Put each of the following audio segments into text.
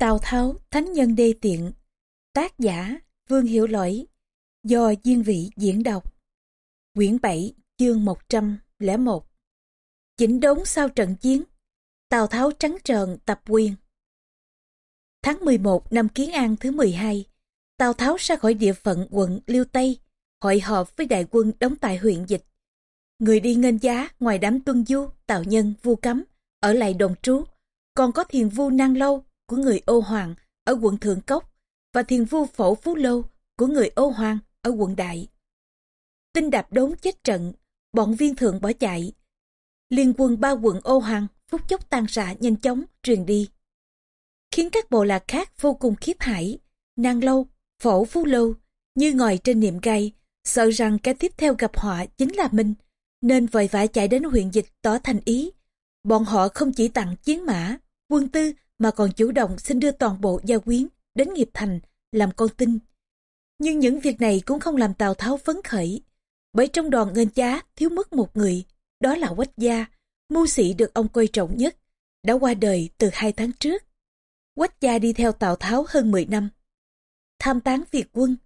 Tào Tháo, Thánh Nhân Đê Tiện Tác giả Vương Hiểu Lỗi Do Diên Vị diễn đọc. Quyển 7 chương 101 Chỉnh đốn sau trận chiến Tào Tháo trắng trợn tập quyền. Tháng 11 năm Kiến An thứ 12 Tào Tháo ra khỏi địa phận quận Liêu Tây hội họp với đại quân đóng tại huyện Dịch. Người đi ngân giá ngoài đám tuân du, Tào Nhân, Vu Cấm ở lại đồn trú còn có thiền vu Năng Lâu của người Âu Hoàng ở quận Thượng Cốc và thiền vu Phổ Phú Lâu của người Âu Hoàng ở quận Đại. Tinh đạp đốn chết trận, bọn viên thượng bỏ chạy. Liên quân ba quận Âu Hoàng phút chốc tan rã nhanh chóng truyền đi. Khiến các bộ lạc khác vô cùng khiếp hãi. Nàng Lâu, Phổ Phú Lâu như ngồi trên niệm gai, sợ rằng cái tiếp theo gặp họ chính là mình, nên vội vã chạy đến huyện dịch tỏ thành ý. Bọn họ không chỉ tặng chiến mã, quân tư mà còn chủ động xin đưa toàn bộ gia quyến đến nghiệp thành làm con tin. Nhưng những việc này cũng không làm Tào Tháo phấn khởi, bởi trong đoàn ngân giá thiếu mất một người, đó là Quách Gia, mưu sĩ được ông coi trọng nhất, đã qua đời từ hai tháng trước. Quách Gia đi theo Tào Tháo hơn 10 năm. Tham tán Việt quân,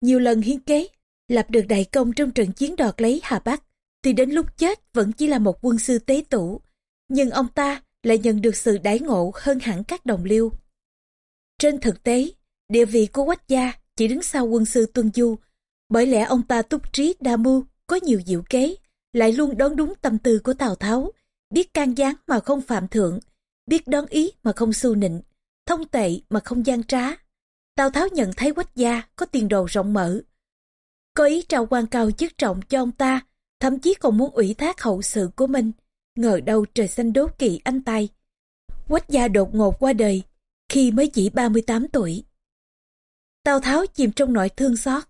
nhiều lần hiến kế, lập được đại công trong trận chiến đoạt lấy Hà Bắc, thì đến lúc chết vẫn chỉ là một quân sư tế tủ. Nhưng ông ta lại nhận được sự đãi ngộ hơn hẳn các đồng liêu. Trên thực tế, địa vị của Quách Gia chỉ đứng sau quân sư Tuân Du, bởi lẽ ông ta túc trí đa mưu, có nhiều diệu kế, lại luôn đón đúng tâm tư của Tào Tháo, biết can gián mà không phạm thượng, biết đón ý mà không su nịnh, thông tệ mà không gian trá. Tào Tháo nhận thấy Quách Gia có tiền đồ rộng mở, có ý trao quan cao chức trọng cho ông ta, thậm chí còn muốn ủy thác hậu sự của mình ngờ đâu trời xanh đố kỵ anh tay. Quách gia đột ngột qua đời, khi mới chỉ 38 tuổi. Tào Tháo chìm trong nỗi thương xót,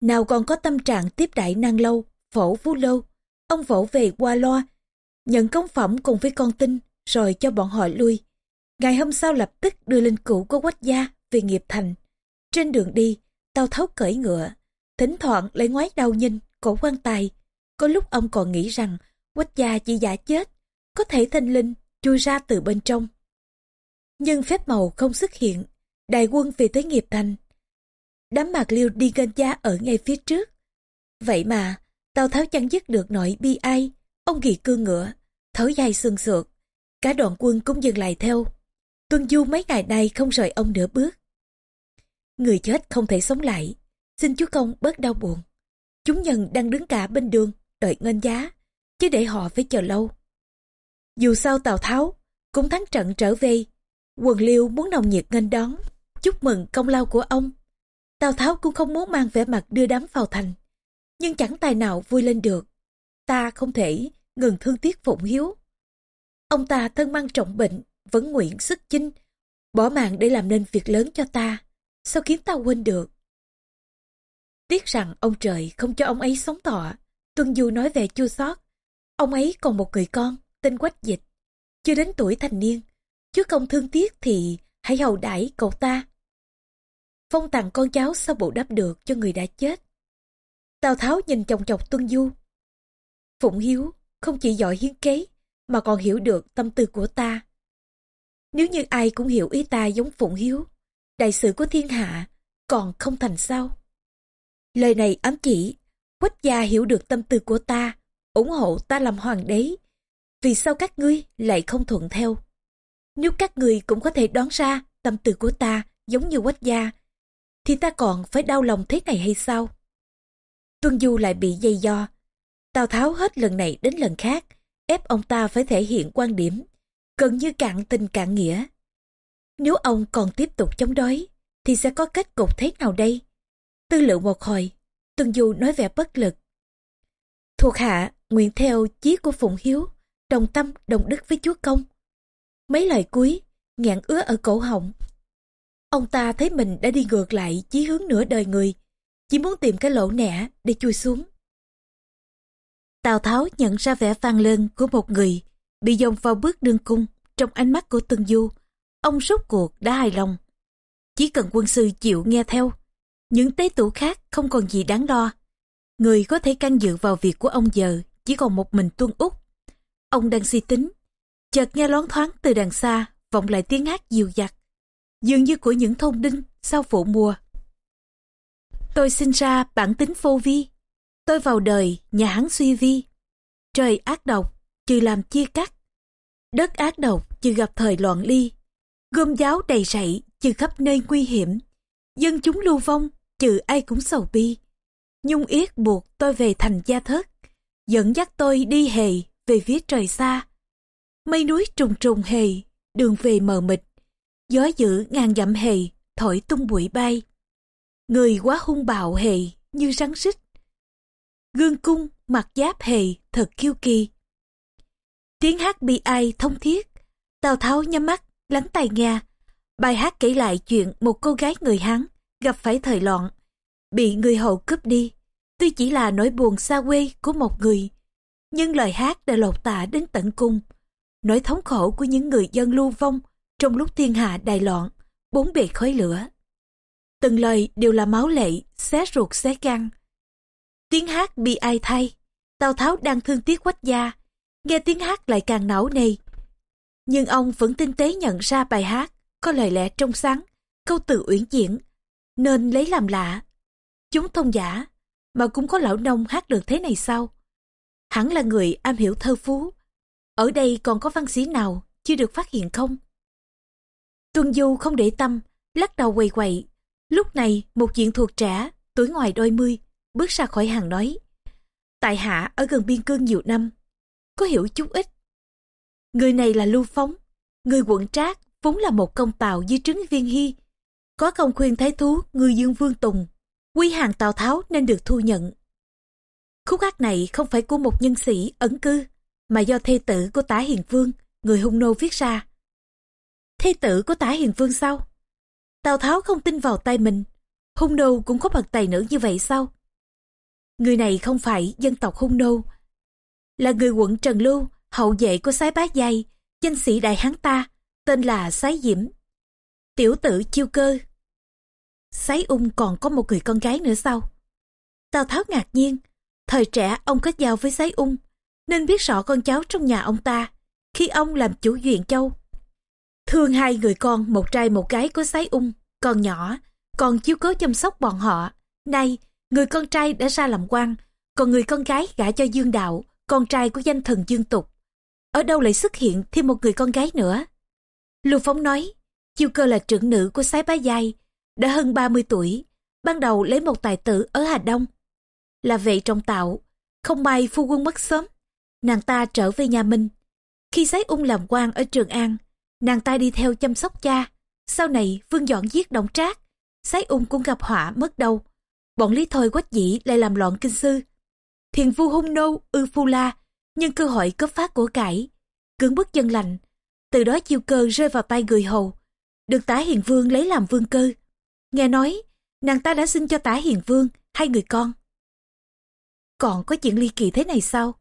nào còn có tâm trạng tiếp đại năng lâu, phổ phú lâu. Ông vỗ về qua loa, nhận công phẩm cùng với con tin, rồi cho bọn họ lui. Ngày hôm sau lập tức đưa linh cữu của quách gia về nghiệp thành. Trên đường đi, Tào Tháo cởi ngựa, thỉnh thoảng lại ngoái đầu nhìn, cổ quan tài. Có lúc ông còn nghĩ rằng quách gia chỉ giả chết, có thể thanh linh chui ra từ bên trong. Nhưng phép màu không xuất hiện, đại quân về tới nghiệp thành. Đám mạc liêu đi gân gia ở ngay phía trước. Vậy mà, Tào Tháo chẳng dứt được nỗi bi ai, ông ghi cương ngựa, thở dài sương sượt. Cả đoàn quân cũng dừng lại theo. Tuân Du mấy ngày nay không rời ông nửa bước. Người chết không thể sống lại, xin chúa công bớt đau buồn. Chúng nhân đang đứng cả bên đường, đợi ngân giá chứ để họ phải chờ lâu. Dù sao Tào Tháo cũng thắng trận trở về, quần liêu muốn nồng nhiệt nghênh đón, chúc mừng công lao của ông. Tào Tháo cũng không muốn mang vẻ mặt đưa đám vào thành, nhưng chẳng tài nào vui lên được. Ta không thể ngừng thương tiếc Phụng Hiếu. Ông ta thân mang trọng bệnh, vẫn nguyện sức chinh, bỏ mạng để làm nên việc lớn cho ta, sao khiến ta quên được. Tiếc rằng ông trời không cho ông ấy sống thọ, Tuân Du nói về chua xót Ông ấy còn một người con, tên Quách Dịch. Chưa đến tuổi thành niên, chứ không thương tiếc thì hãy hầu đãi cậu ta. Phong tặng con cháu sao bộ đáp được cho người đã chết. Tào Tháo nhìn chồng chọc Tuân Du. Phụng Hiếu không chỉ giỏi hiến kế, mà còn hiểu được tâm tư của ta. Nếu như ai cũng hiểu ý ta giống Phụng Hiếu, đại sự của thiên hạ còn không thành sao. Lời này ám chỉ Quách gia hiểu được tâm tư của ta, ủng hộ ta làm hoàng đế. Vì sao các ngươi lại không thuận theo? Nếu các ngươi cũng có thể đoán ra tâm tư của ta giống như quách gia, thì ta còn phải đau lòng thế này hay sao? Tuân Du lại bị dây do. Tào Tháo hết lần này đến lần khác, ép ông ta phải thể hiện quan điểm, gần như cạn tình cạn nghĩa. Nếu ông còn tiếp tục chống đối, thì sẽ có kết cục thế nào đây? Tư lượng một hồi, Tuân Du nói vẻ bất lực. Thuộc hạ, nguyện theo chí của Phụng Hiếu, đồng tâm, đồng đức với Chúa Công. Mấy lời cuối, ngạn ứa ở cổ họng. Ông ta thấy mình đã đi ngược lại chí hướng nửa đời người, chỉ muốn tìm cái lỗ nẻ để chui xuống. Tào Tháo nhận ra vẻ vang lên của một người bị dòng vào bước đương cung trong ánh mắt của Tân Du. Ông rốt cuộc đã hài lòng. Chỉ cần quân sư chịu nghe theo những tế tủ khác không còn gì đáng lo. Người có thể can dự vào việc của ông giờ chỉ còn một mình tuân út. Ông đang suy tính. Chợt nghe loáng thoáng từ đằng xa vọng lại tiếng hát dịu dặt. dường như của những thôn đinh sau vụ mùa. Tôi sinh ra bản tính vô vi, tôi vào đời nhà hắn suy vi. Trời ác độc, trừ làm chia cắt. Đất ác độc, trừ gặp thời loạn ly. gươm giáo đầy rẫy, trừ khắp nơi nguy hiểm. Dân chúng lưu vong, trừ ai cũng sầu bi. Nhung yết buộc tôi về thành gia thất, dẫn dắt tôi đi hề về phía trời xa. Mây núi trùng trùng hề, đường về mờ mịt, gió dữ ngàn dặm hề, thổi tung bụi bay. Người quá hung bạo hề như rắn xích. Gương cung, mặt giáp hề, thật kiêu kỳ. Tiếng hát bi ai thông thiết, Tào Tháo nhắm mắt, lắng tai nghe. Bài hát kể lại chuyện một cô gái người Hán gặp phải thời loạn, bị người hậu cướp đi. Tuy chỉ là nỗi buồn xa quê của một người, nhưng lời hát đã lột tả đến tận cung. Nỗi thống khổ của những người dân lưu vong trong lúc thiên hạ đại loạn, bốn bề khói lửa. Từng lời đều là máu lệ, xé ruột xé gan. Tiếng hát bị ai thay, Tào Tháo đang thương tiếc quách gia, nghe tiếng hát lại càng não nề. Nhưng ông vẫn tinh tế nhận ra bài hát có lời lẽ trong sáng, câu từ uyển chuyển, nên lấy làm lạ. Chúng thông giả, mà cũng có lão nông hát được thế này sao? Hẳn là người am hiểu thơ phú. Ở đây còn có văn sĩ nào chưa được phát hiện không? Tuân Du không để tâm, lắc đầu quầy quậy. Lúc này một diện thuộc trẻ, tuổi ngoài đôi mươi, bước ra khỏi hàng nói. Tại hạ ở gần biên cương nhiều năm, có hiểu chút ít. Người này là Lưu Phóng, người quận Trác vốn là một công tàu dưới trứng viên hy. Có công khuyên thái thú người dương vương Tùng, quy hàng Tào Tháo nên được thu nhận. Khúc hát này không phải của một nhân sĩ ẩn cư, mà do thê tử của tả hiền vương, người hung nô viết ra. Thê tử của tả hiền vương sao? Tào Tháo không tin vào tay mình, hung nô cũng có bậc tài nữ như vậy sao? Người này không phải dân tộc hung nô, là người quận Trần Lưu, hậu vệ của sái bá giai, danh sĩ đại hán ta, tên là Sái Diễm. Tiểu tử chiêu cơ. Sái ung um còn có một người con gái nữa sao? Tào Tháo ngạc nhiên, thời trẻ ông kết giao với Sái ung, um, nên biết rõ con cháu trong nhà ông ta, khi ông làm chủ Duyện Châu. Thương hai người con, một trai một gái của Sái ung, um, còn nhỏ, còn chiếu cố chăm sóc bọn họ. Nay, người con trai đã ra làm quan, còn người con gái gả cho Dương Đạo, con trai của danh thần Dương Tục. Ở đâu lại xuất hiện thêm một người con gái nữa? Lưu Phóng nói, chiêu cơ là trưởng nữ của sái bá giai, đã hơn 30 tuổi, ban đầu lấy một tài tử ở Hà Đông. Là vệ trong tạo, không may phu quân mất sớm, nàng ta trở về nhà mình Khi sái ung làm quan ở Trường An, nàng ta đi theo chăm sóc cha. Sau này vương dọn giết động trác, sái ung cũng gặp họa mất đầu. Bọn Lý Thôi quách dĩ lại làm loạn kinh sư. Thiền vu hung nô, ư phu la, nhân cơ hội cấp phát của cải, cưỡng bức dân lành. Từ đó chiêu cơ rơi vào tay người hầu, được tả hiền vương lấy làm vương cơ. Nghe nói, nàng ta đã xin cho tả hiền vương hai người con. Còn có chuyện ly kỳ thế này sao?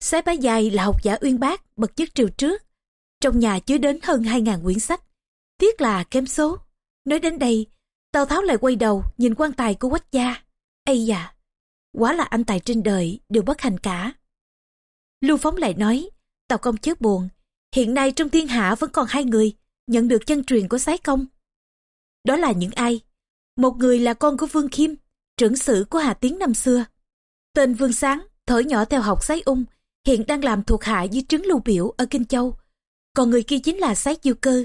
Sái bá dài là học giả uyên bác, bậc chức triều trước. Trong nhà chứa đến hơn hai ngàn quyển sách. Tiếc là kém số. Nói đến đây, Tào Tháo lại quay đầu nhìn quan tài của quách gia. Ây dạ quá là anh tài trên đời đều bất hành cả. Lưu Phóng lại nói, Tào Công chớ buồn, hiện nay trong thiên hạ vẫn còn hai người nhận được chân truyền của sái công. Đó là những ai? Một người là con của Vương Khiêm, trưởng sử của Hà Tiến năm xưa. Tên Vương Sáng, thở nhỏ theo học sái ung, hiện đang làm thuộc hạ dưới trứng lưu biểu ở Kinh Châu. Còn người kia chính là sái diêu cơ.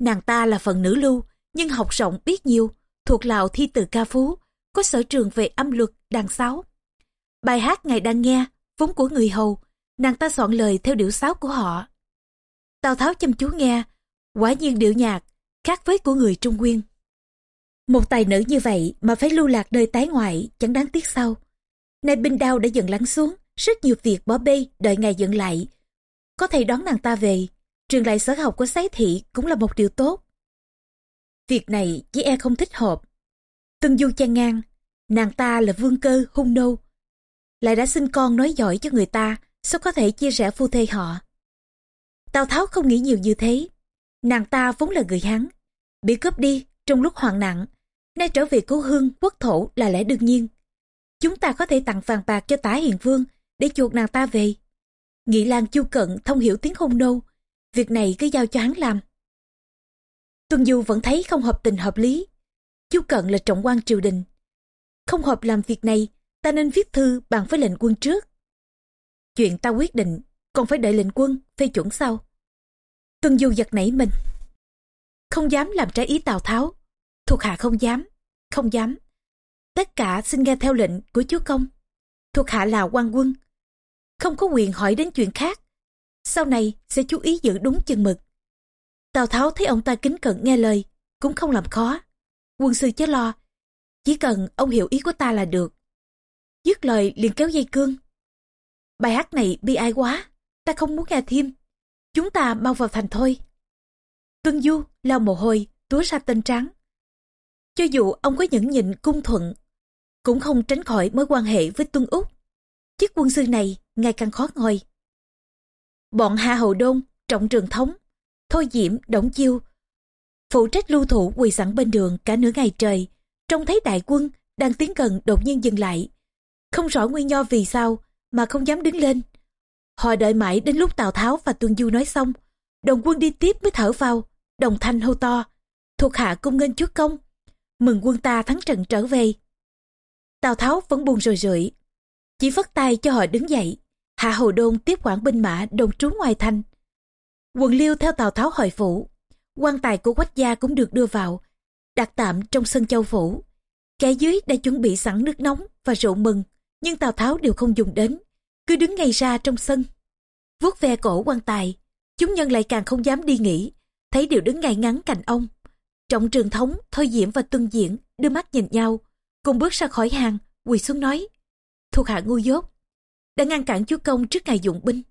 Nàng ta là phần nữ lưu, nhưng học rộng biết nhiều, thuộc lào thi từ ca phú, có sở trường về âm luật, đàn sáo. Bài hát ngài đang nghe, vốn của người hầu, nàng ta soạn lời theo điệu sáo của họ. Tào Tháo chăm chú nghe, quả nhiên điệu nhạc, khác với của người Trung Nguyên. Một tài nữ như vậy mà phải lưu lạc nơi tái ngoại chẳng đáng tiếc sao. Nay binh đao đã dần lắng xuống, rất nhiều việc bỏ bê đợi ngày dựng lại. Có thể đón nàng ta về, trường lại sở học của sái thị cũng là một điều tốt. Việc này chỉ e không thích hợp. Tương du chen ngang, nàng ta là vương cơ hung nô. Lại đã sinh con nói giỏi cho người ta, sao có thể chia rẽ phu thê họ. Tào Tháo không nghĩ nhiều như thế. Nàng ta vốn là người Hán, bị cướp đi trong lúc hoạn nạn, nay trở về cố hương quốc thổ là lẽ đương nhiên. Chúng ta có thể tặng vàng bạc cho tả hiền vương để chuộc nàng ta về. Nghị Lan chu cận thông hiểu tiếng hôn nô, việc này cứ giao cho hắn làm. Tuân Du vẫn thấy không hợp tình hợp lý. chu Cận là trọng quan triều đình. Không hợp làm việc này, ta nên viết thư bàn với lệnh quân trước. Chuyện ta quyết định, còn phải đợi lệnh quân phê chuẩn sau. Tuân Du giật nảy mình. Không dám làm trái ý Tào Tháo. Thuộc hạ không dám, không dám. Tất cả xin nghe theo lệnh của chúa công. Thuộc hạ là quan quân. Không có quyền hỏi đến chuyện khác. Sau này sẽ chú ý giữ đúng chừng mực. Tào Tháo thấy ông ta kính cận nghe lời, cũng không làm khó. Quân sư chớ lo, chỉ cần ông hiểu ý của ta là được. Dứt lời liền kéo dây cương. Bài hát này bi ai quá, ta không muốn nghe thêm. Chúng ta mau vào thành thôi. Tuân Du lau mồ hôi, túa ra tên trắng. Cho dù ông có nhẫn nhịn cung thuận, cũng không tránh khỏi mối quan hệ với Tuân Úc. Chiếc quân sư này ngày càng khó ngồi. Bọn Hạ Hậu Đôn, Trọng Trường Thống, Thôi Diễm, Đổng Chiêu, phụ trách lưu thủ quỳ sẵn bên đường cả nửa ngày trời, trông thấy đại quân đang tiến gần đột nhiên dừng lại. Không rõ nguyên do vì sao mà không dám đứng lên. Họ đợi mãi đến lúc Tào Tháo và Tuân Du nói xong, đồng quân đi tiếp mới thở vào, đồng thanh hô to, thuộc hạ cung nghênh chúa công, mừng quân ta thắng trận trở về. Tào Tháo vẫn buồn rười rượi, chỉ vất tay cho họ đứng dậy. Hạ Hầu Đôn tiếp quản binh mã đồng trú ngoài thành. Quần liêu theo Tào Tháo hồi phủ, quan tài của quách gia cũng được đưa vào, đặt tạm trong sân châu phủ. Kẻ dưới đã chuẩn bị sẵn nước nóng và rượu mừng, nhưng Tào Tháo đều không dùng đến, cứ đứng ngay ra trong sân. vuốt ve cổ quan tài, chúng nhân lại càng không dám đi nghỉ, thấy đều đứng ngay ngắn cạnh ông. Trọng trường thống, Thôi Diễm và Tuân Diễn đưa mắt nhìn nhau, cùng bước ra khỏi hàng, quỳ xuống nói. Thuộc hạ ngu dốt, đã ngăn cản chúa công trước ngày dụng binh.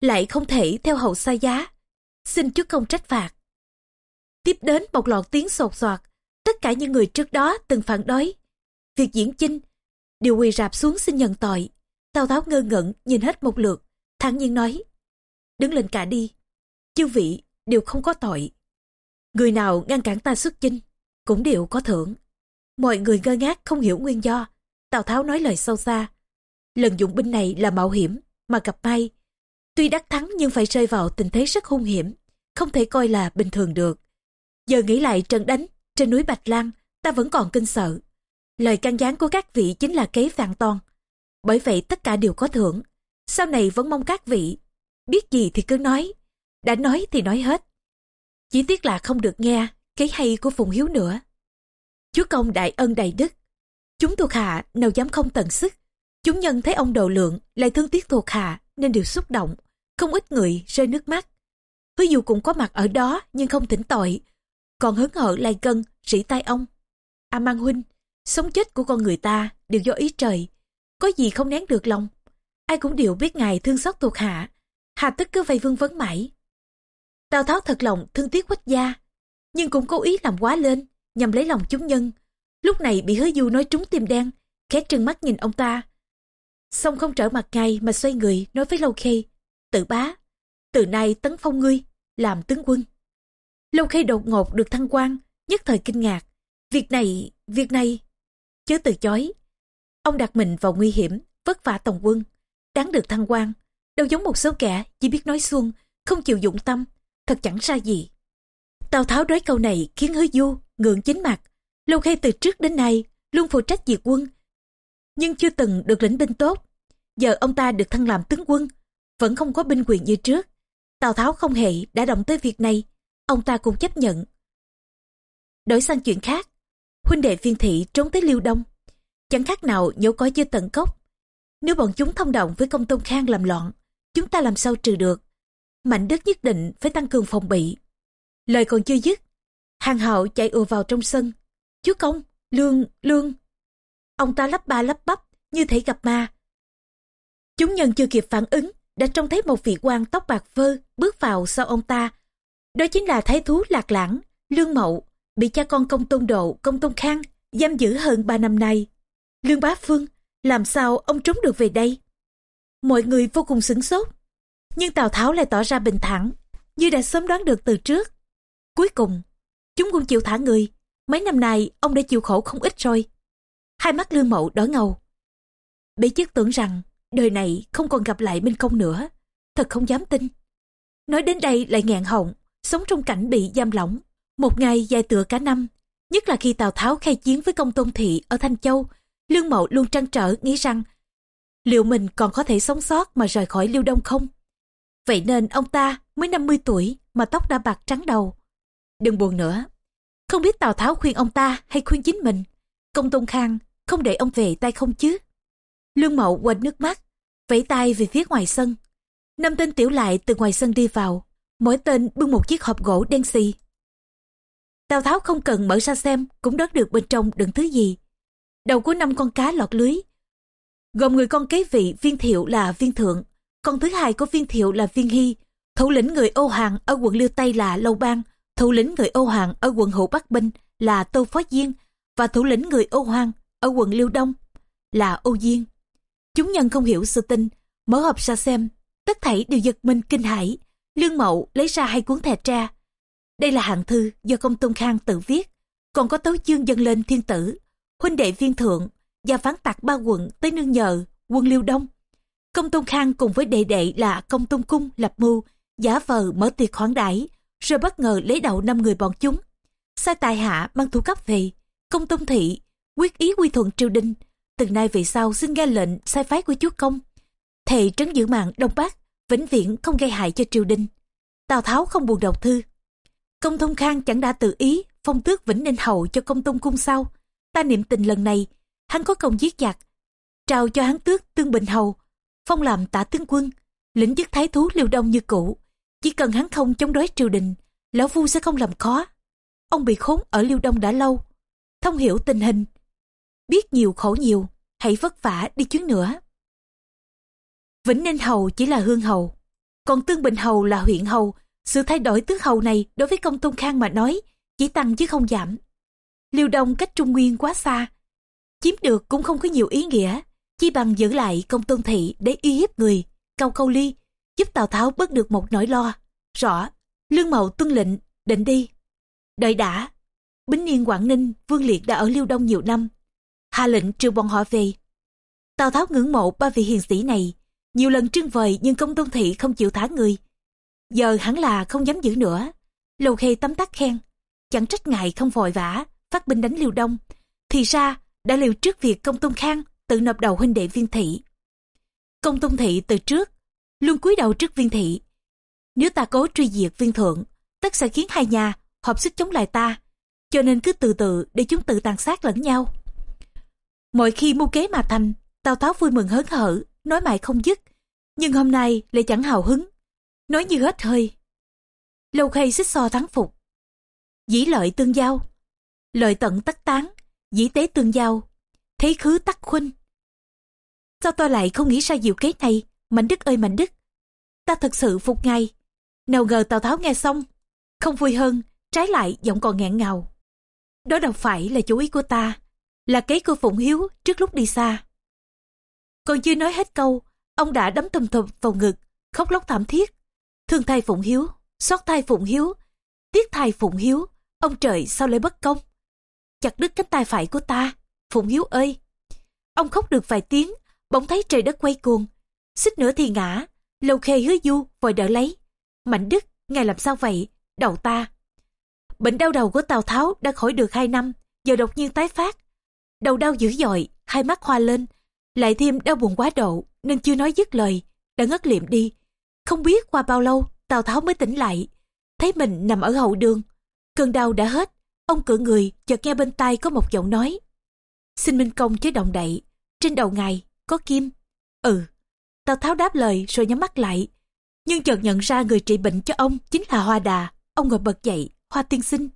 Lại không thể theo hậu xa giá, xin chúa công trách phạt. Tiếp đến một loạt tiếng sột soạt, tất cả những người trước đó từng phản đối. Việc diễn chinh, đều quỳ rạp xuống xin nhận tội. Tào Tháo ngơ ngẩn nhìn hết một lượt, thản nhiên nói. Đứng lên cả đi, chư vị đều không có tội. Người nào ngăn cản ta xuất chinh, cũng đều có thưởng. Mọi người ngơ ngác không hiểu nguyên do. Tào Tháo nói lời sâu xa. Lần dụng binh này là mạo hiểm, mà gặp may. Tuy đắc thắng nhưng phải rơi vào tình thế rất hung hiểm, không thể coi là bình thường được. Giờ nghĩ lại trận đánh trên núi Bạch Lan, ta vẫn còn kinh sợ. Lời can gián của các vị chính là kế vạn toàn. Bởi vậy tất cả đều có thưởng. Sau này vẫn mong các vị, biết gì thì cứ nói. Đã nói thì nói hết. Chỉ tiếc là không được nghe cái hay của Phùng Hiếu nữa. Chúa công đại ân đại đức. Chúng thuộc hạ nào dám không tận sức. Chúng nhân thấy ông đầu lượng lại thương tiếc thuộc hạ nên đều xúc động. Không ít người rơi nước mắt. Hứa dù cũng có mặt ở đó nhưng không thỉnh tội. Còn hớn hở lại cân, rỉ tai ông. A mang huynh, sống chết của con người ta đều do ý trời. Có gì không nén được lòng. Ai cũng đều biết ngài thương xót thuộc hạ. Hà tức cứ vây vương vấn mãi. Tào Tháo thật lòng thương tiếc quách gia. Nhưng cũng cố ý làm quá lên, nhằm lấy lòng chúng nhân. Lúc này bị hứa du nói trúng tim đen, khẽ trừng mắt nhìn ông ta. Xong không trở mặt ngay mà xoay người nói với Lâu Khê. Tự bá, từ nay tấn phong ngươi, làm tướng quân. Lâu Khê đột ngột được thăng quan, nhất thời kinh ngạc. Việc này, việc này, chớ từ chối. Ông đặt mình vào nguy hiểm, vất vả tổng quân, đáng được thăng quan. Đâu giống một số kẻ chỉ biết nói xuông, không chịu dụng tâm, thật chẳng ra gì. Tào Tháo nói câu này khiến hứa du, ngượng chính mặt. Lâu Khê từ trước đến nay luôn phụ trách diệt quân, nhưng chưa từng được lĩnh binh tốt. Giờ ông ta được thăng làm tướng quân, vẫn không có binh quyền như trước. Tào Tháo không hề đã động tới việc này, ông ta cũng chấp nhận. Đổi sang chuyện khác, huynh đệ viên thị trốn tới Liêu Đông, chẳng khác nào nhổ cỏ chưa tận gốc Nếu bọn chúng thông động với công tôn khang làm loạn, chúng ta làm sao trừ được. Mạnh đất nhất định phải tăng cường phòng bị. Lời còn chưa dứt, hàng hậu chạy ùa vào trong sân. Chúa công, lương, lương. Ông ta lắp ba lắp bắp, như thể gặp ma. Chúng nhân chưa kịp phản ứng, đã trông thấy một vị quan tóc bạc phơ bước vào sau ông ta. Đó chính là thái thú lạc lãng, lương mậu, bị cha con công tôn độ, công tôn khang, giam giữ hơn ba năm nay. Lương bá phương, làm sao ông trốn được về đây? Mọi người vô cùng sửng sốt. Nhưng Tào Tháo lại tỏ ra bình thản, như đã sớm đoán được từ trước. Cuối cùng, chúng cũng chịu thả người. Mấy năm nay, ông đã chịu khổ không ít rồi. Hai mắt lương mậu đỏ ngầu. Bế chức tưởng rằng, đời này không còn gặp lại Minh Công nữa. Thật không dám tin. Nói đến đây lại nghẹn họng, sống trong cảnh bị giam lỏng. Một ngày dài tựa cả năm, nhất là khi Tào Tháo khai chiến với công tôn thị ở Thanh Châu, Lương Mậu luôn trăn trở nghĩ rằng liệu mình còn có thể sống sót mà rời khỏi Liêu Đông không? Vậy nên ông ta mới 50 tuổi mà tóc đã bạc trắng đầu. Đừng buồn nữa. Không biết Tào Tháo khuyên ông ta hay khuyên chính mình. Công Tôn Khang không để ông về tay không chứ. Lương Mậu quên nước mắt, vẫy tay về phía ngoài sân. Năm tên tiểu lại từ ngoài sân đi vào, mỗi tên bưng một chiếc hộp gỗ đen xì. Tào Tháo không cần mở ra xem cũng đoán được bên trong đựng thứ gì. Đầu của năm con cá lọt lưới. Gồm người con kế vị viên thiệu là viên thượng, con thứ hai của viên thiệu là viên hy, thủ lĩnh người ô Hàng ở quận Liêu Tây là Lâu Bang, thủ lĩnh người ô Hàng ở quận Hữu Bắc Binh là Tô Phó Diên và thủ lĩnh người ô Hoang ở quận Liêu Đông là ô Diên. Chúng nhân không hiểu sự tin, mở hộp ra xem, tất thảy đều giật mình kinh hãi. Lương Mậu lấy ra hai cuốn thẻ tra. Đây là hạng thư do công tôn khang tự viết, còn có tấu chương dâng lên thiên tử, huynh đệ viên thượng và phán tặc ba quận tới nương nhờ quân Liêu Đông. Công tôn khang cùng với đệ đệ là công tôn cung lập mưu, giả vờ mở tiệc khoản đãi rồi bất ngờ lấy đầu năm người bọn chúng. Sai tài hạ mang thủ cấp về, công tôn thị, quyết ý quy thuận triều đình, từ nay về sau xin nghe lệnh sai phái của chúa công thề trấn giữ mạng đông bắc vĩnh viễn không gây hại cho triều đình tào tháo không buồn đọc thư công tôn khang chẳng đã tự ý phong tước vĩnh ninh hậu cho công tôn cung sau ta niệm tình lần này hắn có công giết giặc trao cho hắn tước tương bình hầu phong làm tả tướng quân lĩnh chức thái thú liêu đông như cũ chỉ cần hắn không chống đối triều đình lão phu sẽ không làm khó ông bị khốn ở liêu đông đã lâu thông hiểu tình hình biết nhiều khổ nhiều, hãy vất vả đi chuyến nữa. Vĩnh Ninh Hầu chỉ là hương hầu, còn Tương Bình Hầu là huyện hầu. Sự thay đổi tước hầu này đối với công tôn khang mà nói chỉ tăng chứ không giảm. Liêu Đông cách Trung Nguyên quá xa, chiếm được cũng không có nhiều ý nghĩa, chi bằng giữ lại công tôn thị để uy hiếp người, câu câu ly, giúp Tào Tháo bớt được một nỗi lo. Rõ, Lương Mậu tuân lệnh, định đi. Đợi đã, Bính Niên Quảng Ninh, Vương Liệt đã ở Liêu Đông nhiều năm, hạ lệnh trừ bọn họ về. Tào Tháo ngưỡng mộ ba vị hiền sĩ này, nhiều lần trưng vời nhưng công tôn thị không chịu thả người. Giờ hẳn là không dám giữ nữa. Lầu khê tấm tắc khen, chẳng trách ngài không vội vã, phát binh đánh liêu đông. Thì ra, đã liều trước việc công tôn khang tự nộp đầu huynh đệ viên thị. Công tôn thị từ trước, luôn cúi đầu trước viên thị. Nếu ta cố truy diệt viên thượng, tất sẽ khiến hai nhà hợp sức chống lại ta. Cho nên cứ từ từ để chúng tự tàn sát lẫn nhau. Mỗi khi mưu kế mà thành, Tào Tháo vui mừng hớn hở, nói mãi không dứt. Nhưng hôm nay lại chẳng hào hứng, nói như hết hơi. Lâu khay xích so thắng phục. Dĩ lợi tương giao, lợi tận tất tán, dĩ tế tương giao, thế khứ tắc khuynh. Sao tôi lại không nghĩ ra diệu kế này, Mạnh Đức ơi Mạnh Đức. Ta thật sự phục ngài. Nào ngờ Tào Tháo nghe xong, không vui hơn, trái lại giọng còn nghẹn ngào. Đó đâu phải là chủ ý của ta là kế của Phụng Hiếu trước lúc đi xa. Còn chưa nói hết câu, ông đã đấm thầm thầm vào ngực, khóc lóc thảm thiết. Thương thai Phụng Hiếu, xót thai Phụng Hiếu, tiếc thai Phụng Hiếu, ông trời sao lại bất công. Chặt đứt cánh tay phải của ta, Phụng Hiếu ơi. Ông khóc được vài tiếng, bỗng thấy trời đất quay cuồng. Xích nữa thì ngã, lâu khê hứa du vội đỡ lấy. Mạnh Đức, ngài làm sao vậy? Đầu ta. Bệnh đau đầu của Tào Tháo đã khỏi được hai năm, giờ đột nhiên tái phát đầu đau dữ dội, hai mắt hoa lên, lại thêm đau buồn quá độ nên chưa nói dứt lời, đã ngất liệm đi. Không biết qua bao lâu Tào Tháo mới tỉnh lại, thấy mình nằm ở hậu đường. Cơn đau đã hết, ông cựa người chợt nghe bên tai có một giọng nói. Xin Minh Công chế động đậy, trên đầu ngài có kim. Ừ, Tào Tháo đáp lời rồi nhắm mắt lại. Nhưng chợt nhận ra người trị bệnh cho ông chính là Hoa Đà. Ông ngồi bật dậy, Hoa tiên sinh.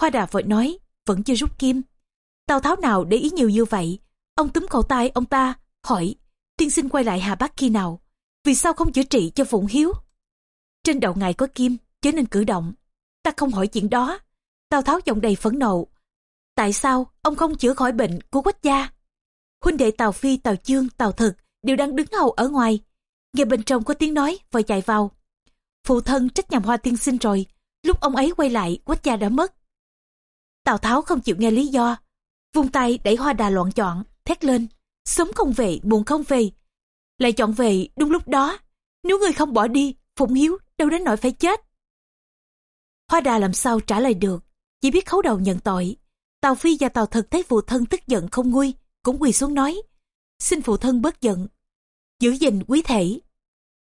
Hoa Đà vội nói, vẫn chưa rút kim. Tào Tháo nào để ý nhiều như vậy? Ông túm cổ tay ông ta, hỏi, tiên sinh quay lại Hà Bắc khi nào? Vì sao không chữa trị cho Phụng Hiếu? Trên đầu ngài có kim, chớ nên cử động. Ta không hỏi chuyện đó. Tào Tháo giọng đầy phẫn nộ. Tại sao ông không chữa khỏi bệnh của quách gia? Huynh đệ Tào Phi, Tào Chương, Tào Thực đều đang đứng hầu ở ngoài. Nghe bên trong có tiếng nói, vội chạy vào. Phụ thân trách nhầm hoa tiên sinh rồi. Lúc ông ấy quay lại, quách gia đã mất. Tào Tháo không chịu nghe lý do, vung tay đẩy hoa đà loạn chọn thét lên sớm không về buồn không về lại chọn về đúng lúc đó nếu người không bỏ đi phụng hiếu đâu đến nỗi phải chết hoa đà làm sao trả lời được chỉ biết khấu đầu nhận tội. Tào Phi và Tào Thực thấy phụ thân tức giận không nguôi, cũng quỳ xuống nói. Xin phụ thân bớt giận, giữ gìn quý thể.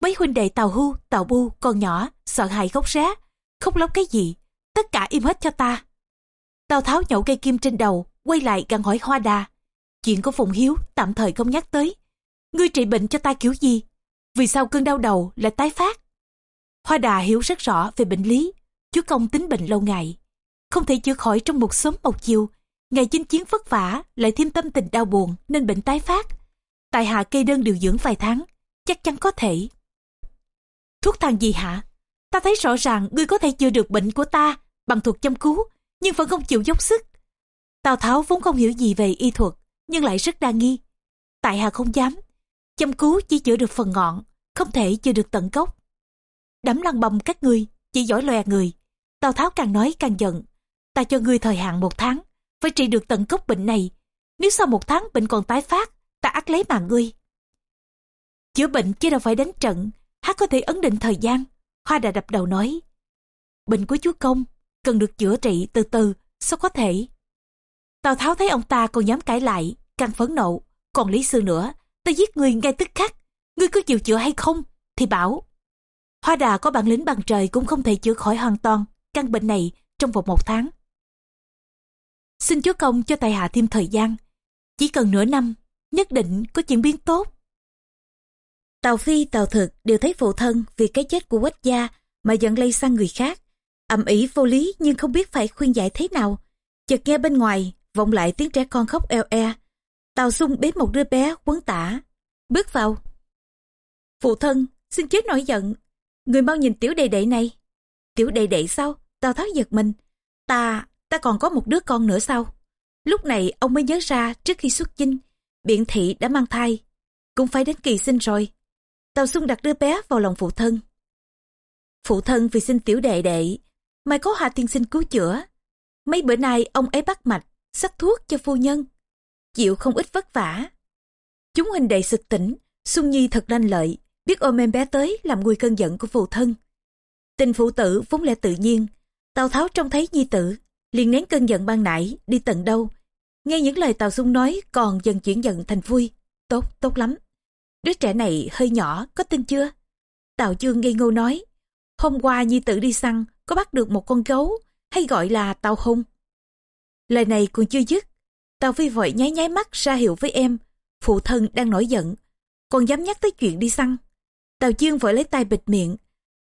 Mấy huynh đệ Tào hưu Tào Bu còn nhỏ, sợ hãi khóc rá, khóc lóc cái gì, tất cả im hết cho ta. Tào Tháo nhậu cây kim trên đầu, quay lại gằn hỏi Hoa Đà. Chuyện của Phụng Hiếu tạm thời không nhắc tới. Ngươi trị bệnh cho ta kiểu gì? Vì sao cơn đau đầu lại tái phát? Hoa Đà hiểu rất rõ về bệnh lý. Chúa Công tính bệnh lâu ngày. Không thể chữa khỏi trong một sớm một chiều. Ngày chinh chiến vất vả lại thêm tâm tình đau buồn nên bệnh tái phát. Tại hạ cây đơn điều dưỡng vài tháng, chắc chắn có thể. Thuốc thang gì hả? Ta thấy rõ ràng ngươi có thể chữa được bệnh của ta bằng thuật chăm cứu, nhưng vẫn không chịu dốc sức. Tào Tháo vốn không hiểu gì về y thuật, nhưng lại rất đa nghi. Tại hạ không dám. Chăm cứu chỉ chữa được phần ngọn, không thể chữa được tận gốc. đám lăng bầm các ngươi, chỉ giỏi lòe người. Tào Tháo càng nói càng giận. Ta cho ngươi thời hạn một tháng, phải trị được tận gốc bệnh này. Nếu sau một tháng bệnh còn tái phát, ta ắt lấy mạng ngươi. Chữa bệnh chứ đâu phải đánh trận, hát có thể ấn định thời gian. Hoa đã đập đầu nói. Bệnh của chúa công, cần được chữa trị từ từ, sao có thể. Tào Tháo thấy ông ta còn dám cãi lại, càng phẫn nộ. Còn Lý Sư nữa, ta giết người ngay tức khắc. Ngươi có chịu chữa hay không? Thì bảo. Hoa đà có bản lĩnh bằng trời cũng không thể chữa khỏi hoàn toàn căn bệnh này trong vòng một tháng. Xin chúa công cho tài hạ thêm thời gian. Chỉ cần nửa năm, nhất định có chuyển biến tốt. Tào Phi, Tào Thực đều thấy phụ thân vì cái chết của quách gia mà giận lây sang người khác. ầm ĩ vô lý nhưng không biết phải khuyên giải thế nào. Chợt nghe bên ngoài, vọng lại tiếng trẻ con khóc eo e. Tào xung bế một đứa bé quấn tả. Bước vào. Phụ thân, xin chết nổi giận. Người mau nhìn tiểu đệ đệ này. Tiểu đệ đệ sao? Tào Tháo giật mình. Ta, ta còn có một đứa con nữa sao? Lúc này ông mới nhớ ra trước khi xuất chinh, biện thị đã mang thai. Cũng phải đến kỳ sinh rồi. tàu Xung đặt đứa bé vào lòng phụ thân. Phụ thân vì sinh tiểu đệ đệ, mai có hạ tiên sinh cứu chữa. Mấy bữa nay ông ấy bắt mạch, sắc thuốc cho phu nhân. Chịu không ít vất vả. Chúng huynh đệ sực tỉnh, Xuân Nhi thật lanh lợi, biết ôm em bé tới làm nguôi cơn giận của phụ thân. Tình phụ tử vốn lẽ tự nhiên, Tào Tháo trông thấy Nhi tử, liền nén cơn giận ban nãy đi tận đâu. Nghe những lời Tào Xung nói còn dần chuyển giận thành vui. Tốt, tốt lắm. Đứa trẻ này hơi nhỏ, có tin chưa? Tào chương ngây ngô nói, hôm qua Nhi tử đi săn, có bắt được một con gấu, hay gọi là tàu hung. Lời này còn chưa dứt, Tào Phi vội nháy nháy mắt ra hiệu với em, phụ thân đang nổi giận, còn dám nhắc tới chuyện đi săn. Tào chương vội lấy tay bịt miệng,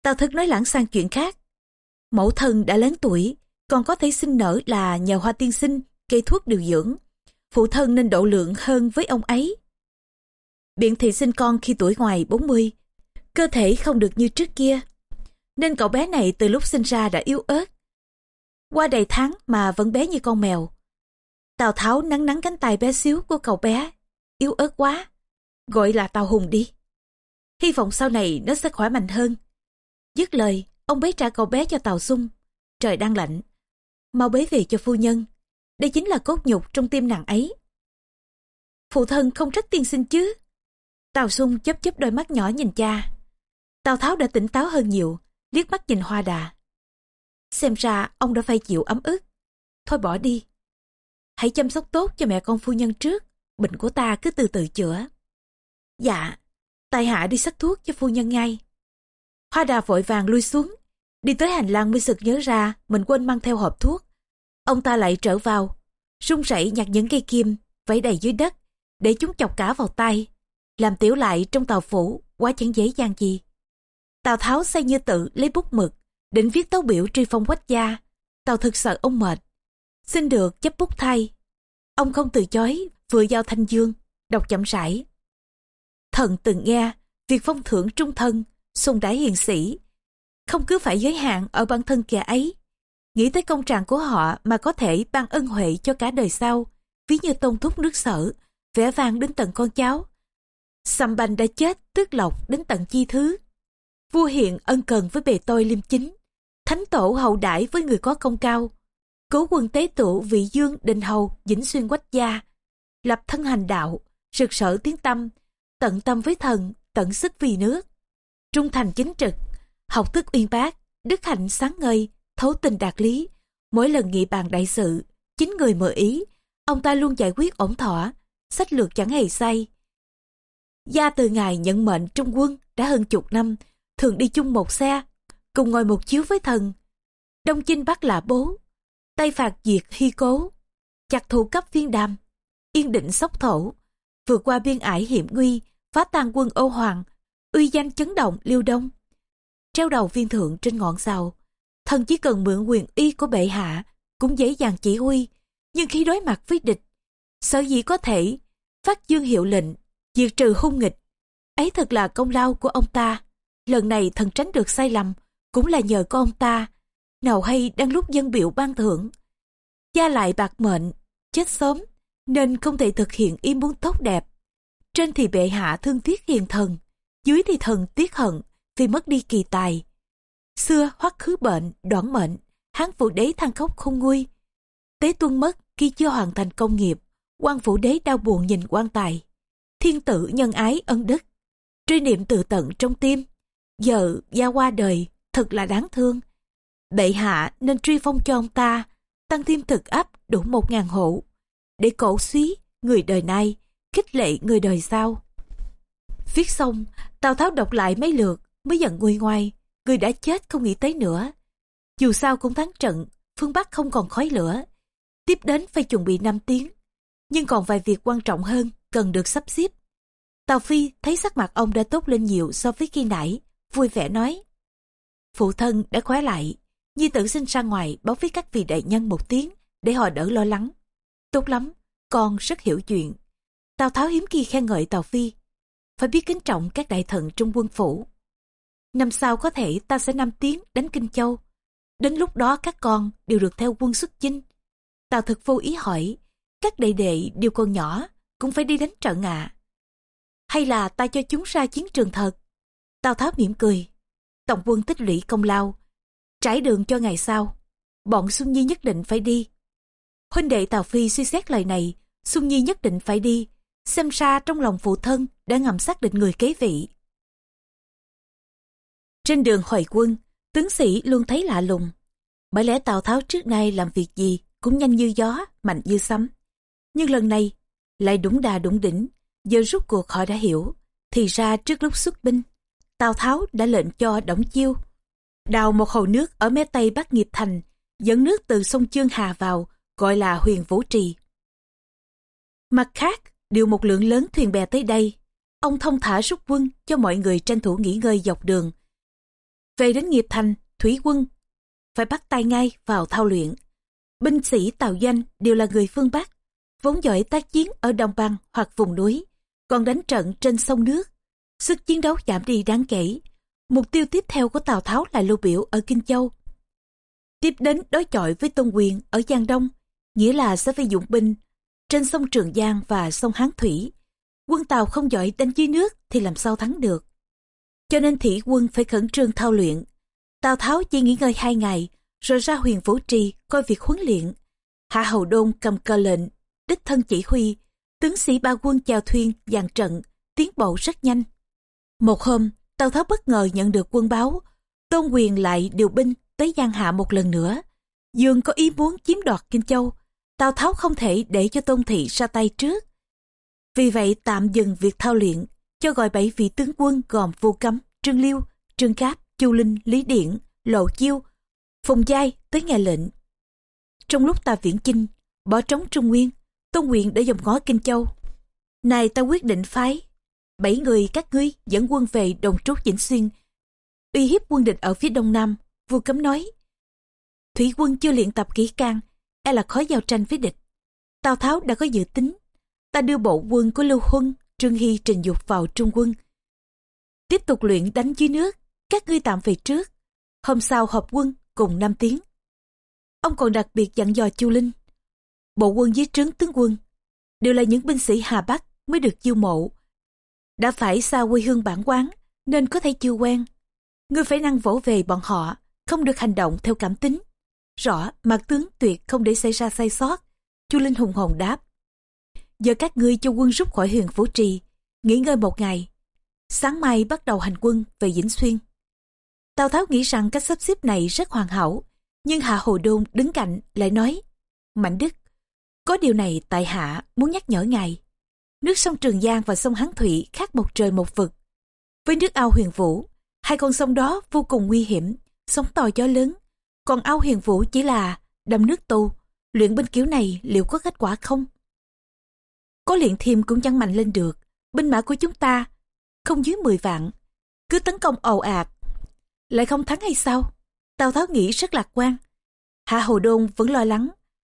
Tào Thực nói lãng sang chuyện khác. Mẫu thân đã lớn tuổi, còn có thể sinh nở là nhờ hoa tiên sinh cây thuốc điều dưỡng. Phụ thân nên độ lượng hơn với ông ấy. Biện thị sinh con khi tuổi ngoài 40, cơ thể không được như trước kia. Nên cậu bé này từ lúc sinh ra đã yếu ớt. Qua đầy tháng mà vẫn bé như con mèo. Tào Tháo nắng nắng cánh tay bé xíu của cậu bé, yếu ớt quá. Gọi là Tào Hùng đi. Hy vọng sau này nó sẽ khỏe mạnh hơn. Dứt lời, ông bế trả cậu bé cho Tào Xung. Trời đang lạnh. Mau bế về cho phu nhân. Đây chính là cốt nhục trong tim nàng ấy. Phụ thân không trách tiên sinh chứ. Tào Xung chấp chấp đôi mắt nhỏ nhìn cha. Tào Tháo đã tỉnh táo hơn nhiều, liếc mắt nhìn Hoa Đà. Xem ra ông đã phải chịu ấm ức. Thôi bỏ đi. Hãy chăm sóc tốt cho mẹ con phu nhân trước. Bệnh của ta cứ từ từ chữa. Dạ, tài hạ đi sắc thuốc cho phu nhân ngay. Hoa Đà vội vàng lui xuống. Đi tới hành lang mới sực nhớ ra mình quên mang theo hộp thuốc. Ông ta lại trở vào, run rẩy nhặt những cây kim, vẫy đầy dưới đất, để chúng chọc cả vào tay làm tiểu lại trong tàu phủ quá chẳng dễ dàng gì. Tào Tháo say như tự lấy bút mực, định viết tấu biểu truy phong quách gia. Tào thực sợ ông mệt, xin được chấp bút thay. Ông không từ chối, vừa giao thanh dương, đọc chậm rãi. Thần từng nghe, việc phong thưởng trung thân, sùng đái hiền sĩ, không cứ phải giới hạn ở bản thân kẻ ấy. Nghĩ tới công trạng của họ mà có thể ban ân huệ cho cả đời sau, ví như tôn thúc nước sở, vẽ vang đến tận con cháu. Sầm bành đã chết tước lộc đến tận chi thứ. Vua hiện ân cần với bề tôi liêm chính. Thánh tổ hậu đãi với người có công cao. Cố quân tế tụ vị dương đình hầu dĩnh xuyên quách gia. Lập thân hành đạo, rực sở tiếng tâm, tận tâm với thần, tận sức vì nước. Trung thành chính trực, học thức uyên bác, đức hạnh sáng ngời, thấu tình đạt lý, Mỗi lần nghị bàn đại sự, chính người mở ý, ông ta luôn giải quyết ổn thỏa, sách lược chẳng hề say. Gia từ ngày nhận mệnh trong quân đã hơn chục năm, thường đi chung một xe, cùng ngồi một chiếu với thần. Đông chinh bắt là bố, tay phạt diệt hy cố, chặt thủ cấp viên đàm, yên định sóc thổ, vượt qua biên ải hiểm nguy, phá tan quân Âu Hoàng, uy danh chấn động liêu đông. Treo đầu viên thượng trên ngọn sào, thần chỉ cần mượn quyền y của bệ hạ, cũng dễ dàng chỉ huy, nhưng khi đối mặt với địch, sở dĩ có thể phát dương hiệu lệnh, diệt trừ hung nghịch. Ấy thật là công lao của ông ta. Lần này thần tránh được sai lầm, cũng là nhờ có ông ta. Nào hay đang lúc dân biểu ban thưởng. Gia lại bạc mệnh, chết sớm, nên không thể thực hiện ý muốn tốt đẹp. Trên thì bệ hạ thương tiếc hiền thần, dưới thì thần tiếc hận vì mất đi kỳ tài. Xưa hoắc khứ bệnh, đoạn mệnh, hán phụ đế than khóc không nguôi. Tế tuân mất khi chưa hoàn thành công nghiệp, quan phủ đế đau buồn nhìn quan tài. Thiên tử nhân ái ân đức, truy niệm tự tận trong tim. Giờ gia qua đời, thật là đáng thương. Bệ hạ nên truy phong cho ông ta, tăng thêm thực áp đủ một ngàn hộ, để cổ suý người đời nay, khích lệ người đời sau. Viết xong, Tào Tháo đọc lại mấy lượt mới giận nguôi ngoai, người đã chết không nghĩ tới nữa. Dù sao cũng thắng trận, phương Bắc không còn khói lửa. Tiếp đến phải chuẩn bị 5 tiếng, nhưng còn vài việc quan trọng hơn cần được sắp xếp. Tào Phi thấy sắc mặt ông đã tốt lên nhiều so với khi nãy, vui vẻ nói. Phụ thân đã khóe lại, Nhi tử xin ra ngoài báo với các vị đại nhân một tiếng để họ đỡ lo lắng. Tốt lắm, con rất hiểu chuyện. Tào Tháo hiếm khi khen ngợi Tào Phi. Phải biết kính trọng các đại thần trong quân phủ. Năm sau có thể ta sẽ năm tiếng đánh Kinh Châu. Đến lúc đó các con đều được theo quân xuất chinh. Tào thực vô ý hỏi, các đệ đệ đều còn nhỏ, cũng phải đi đánh trận ạ. À. Hay là ta cho chúng ra chiến trường thật? Tào Tháo mỉm cười. Tổng quân tích lũy công lao, trải đường cho ngày sau. Bọn Xuân Nhi nhất định phải đi. Huynh đệ Tào Phi suy xét lời này, Xuân Nhi nhất định phải đi. Xem ra trong lòng phụ thân đã ngầm xác định người kế vị. Trên đường hồi quân, tướng sĩ luôn thấy lạ lùng. Bởi lẽ Tào Tháo trước nay làm việc gì cũng nhanh như gió, mạnh như sấm. Nhưng lần này, lại đúng đà đúng đỉnh, giờ rút cuộc họ đã hiểu. Thì ra trước lúc xuất binh, Tào Tháo đã lệnh cho Đổng Chiêu đào một hồ nước ở mé tây bắc nghiệp thành, dẫn nước từ sông Chương Hà vào, gọi là huyền Vũ Trì. Mặt khác, điều một lượng lớn thuyền bè tới đây, ông thông thả rút quân cho mọi người tranh thủ nghỉ ngơi dọc đường. Về đến nghiệp thành, thủy quân phải bắt tay ngay vào thao luyện. Binh sĩ tàu danh đều là người phương Bắc, vốn giỏi tác chiến ở đồng bằng hoặc vùng núi, còn đánh trận trên sông nước. Sức chiến đấu giảm đi đáng kể. Mục tiêu tiếp theo của Tào Tháo là lưu biểu ở Kinh Châu. Tiếp đến đối chọi với Tôn Quyền ở Giang Đông, nghĩa là sẽ phải dụng binh trên sông Trường Giang và sông Hán Thủy. Quân Tàu không giỏi đánh dưới nước thì làm sao thắng được. Cho nên thủy quân phải khẩn trương thao luyện. Tào Tháo chỉ nghỉ ngơi hai ngày, rồi ra huyền Vũ Trì coi việc huấn luyện. Hạ Hầu Đôn cầm cờ lệnh, đích thân chỉ huy, tướng sĩ ba quân chào thuyền, dàn trận, tiến bộ rất nhanh. Một hôm, Tào Tháo bất ngờ nhận được quân báo, Tôn Quyền lại điều binh tới Giang Hạ một lần nữa. Dương có ý muốn chiếm đoạt Kinh Châu, Tào Tháo không thể để cho Tôn Thị ra tay trước. Vì vậy tạm dừng việc thao luyện, cho gọi bảy vị tướng quân gồm Vô Cấm, Trương Liêu, Trương Cáp, Chu Linh, Lý Điển, Lộ Chiêu, Phùng Giai tới nghe lệnh. Trong lúc ta viễn chinh, bỏ trống Trung Nguyên, Tôn Quyền đã dòng ngó Kinh Châu. Này ta quyết định phái bảy người các ngươi dẫn quân về đồng trúc Vĩnh Xuyên, uy hiếp quân địch ở phía đông nam, vua cấm nói. Thủy quân chưa luyện tập kỹ càng, e là khó giao tranh với địch. Tào Tháo đã có dự tính, ta đưa bộ quân của Lưu Huân, Trương Hy trình dục vào trung quân. Tiếp tục luyện đánh dưới nước, các ngươi tạm về trước. Hôm sau hợp quân cùng năm tiếng. Ông còn đặc biệt dặn dò Chu Linh. Bộ quân dưới trướng tướng quân đều là những binh sĩ Hà Bắc mới được chiêu mộ đã phải xa quê hương bản quán, nên có thể chưa quen. Ngươi phải năng vỗ về bọn họ, không được hành động theo cảm tính. Rõ, mặt tướng tuyệt không để xảy ra sai sót. Chu Linh hùng hồn đáp. Giờ các ngươi cho quân rút khỏi huyền Phủ Trì, nghỉ ngơi một ngày. Sáng mai bắt đầu hành quân về Vĩnh Xuyên. Tào Tháo nghĩ rằng cách sắp xếp này rất hoàn hảo, Nhưng Hạ Hồ Đôn đứng cạnh lại nói, Mạnh Đức, có điều này tại Hạ muốn nhắc nhở ngài. Nước sông Trường Giang và sông Hán Thủy khác một trời một vực. Với nước ao huyền vũ, hai con sông đó vô cùng nguy hiểm, sóng to gió lớn. Còn ao huyền vũ chỉ là đầm nước tu, luyện binh kiểu này liệu có kết quả không? Có luyện thêm cũng chẳng mạnh lên được, binh mã của chúng ta không dưới 10 vạn, cứ tấn công ồ ạt, lại không thắng hay sao? Tào Tháo nghĩ rất lạc quan. Hạ Hồ Đôn vẫn lo lắng,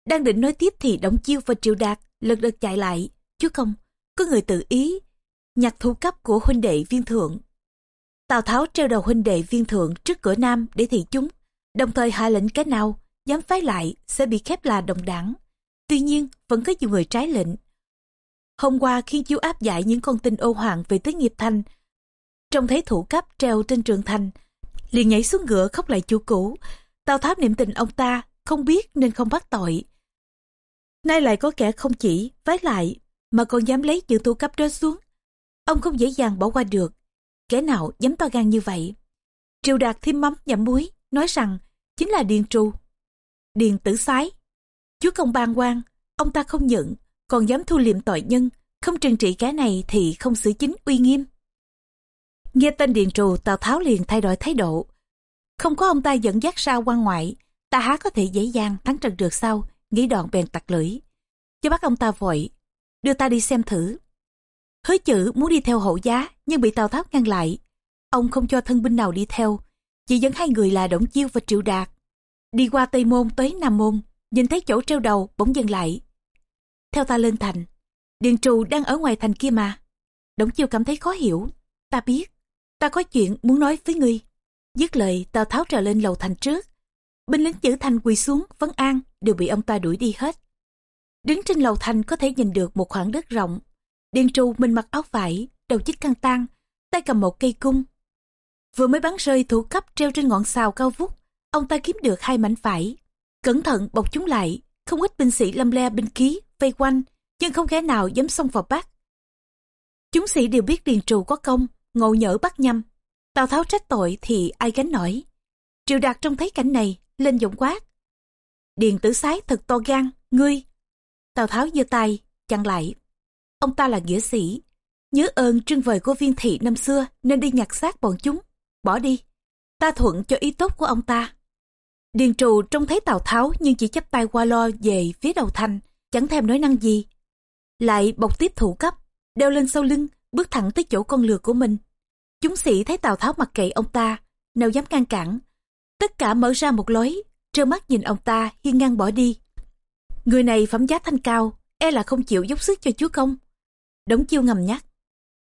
đang định nói tiếp thì Đổng Chiêu và Triệu Đạt lật đật chạy lại. Chứ không, có người tự ý, nhặt thu cấp của huynh đệ viên thượng. Tào Tháo treo đầu huynh đệ viên thượng trước cửa Nam để thị chúng, đồng thời hạ lệnh cái nào dám phái lại sẽ bị khép là đồng đảng. Tuy nhiên, vẫn có nhiều người trái lệnh. Hôm qua khi chiếu áp giải những con tin ô hoàng về tới nghiệp thành, trông thấy thủ cấp treo trên trường thành, liền nhảy xuống ngựa khóc lại chủ cũ. Tào Tháo niệm tình ông ta, không biết nên không bắt tội. Nay lại có kẻ không chỉ vái lại, mà còn dám lấy chữ thủ cấp đó xuống. Ông không dễ dàng bỏ qua được. Kẻ nào dám to gan như vậy? Triều Đạt thêm mắm nhậm muối, nói rằng chính là Điền Trù. Điền tử sái. Chúa công ban quan, ông ta không nhận, còn dám thu liệm tội nhân, không trừng trị kẻ này thì không xử chính uy nghiêm. Nghe tên Điền Trù, Tào Tháo liền thay đổi thái độ. Không có ông ta dẫn dắt ra quan ngoại, ta há có thể dễ dàng thắng trận được sao, nghĩ đoạn bèn tặc lưỡi. Cho bắt ông ta vội, đưa ta đi xem thử. Hứa chữ muốn đi theo hậu giá, nhưng bị Tào Tháo ngăn lại. Ông không cho thân binh nào đi theo, chỉ dẫn hai người là Đổng Chiêu và Triệu Đạt. Đi qua Tây Môn tới Nam Môn, nhìn thấy chỗ treo đầu bỗng dừng lại. Theo ta lên thành, Điền Trù đang ở ngoài thành kia mà. Đổng Chiêu cảm thấy khó hiểu. Ta biết, ta có chuyện muốn nói với ngươi. Dứt lời, Tào Tháo trèo lên lầu thành trước. Binh lính chữ thành quỳ xuống, vấn an, đều bị ông ta đuổi đi hết. Đứng trên lầu thành có thể nhìn được một khoảng đất rộng. Điền Trù mình mặc áo vải, đầu chích căng tang tay cầm một cây cung. Vừa mới bắn rơi thủ cấp treo trên ngọn xào cao vút, ông ta kiếm được hai mảnh vải. Cẩn thận bọc chúng lại, không ít binh sĩ lâm le binh khí, vây quanh, nhưng không kẻ nào dám xông vào bắt. Chúng sĩ đều biết Điền Trù có công, ngộ nhỡ bắt nhầm. Tào Tháo trách tội thì ai gánh nổi. Triệu Đạt trông thấy cảnh này, lên giọng quát. Điền tử sái thật to gan, ngươi. Tào Tháo giơ tay, chặn lại. Ông ta là nghĩa sĩ. Nhớ ơn trưng vời của viên thị năm xưa nên đi nhặt xác bọn chúng. Bỏ đi. Ta thuận cho ý tốt của ông ta. Điền trù trông thấy Tào Tháo nhưng chỉ chấp tay qua lo về phía đầu thành, chẳng thèm nói năng gì. Lại bọc tiếp thủ cấp, đeo lên sau lưng, bước thẳng tới chỗ con lừa của mình. Chúng sĩ thấy Tào Tháo mặc kệ ông ta, nào dám ngăn cản. Tất cả mở ra một lối, trơ mắt nhìn ông ta hiên ngang bỏ đi. Người này phẩm giá thanh cao, e là không chịu dốc sức cho chúa công. Đống chiêu ngầm nhắc.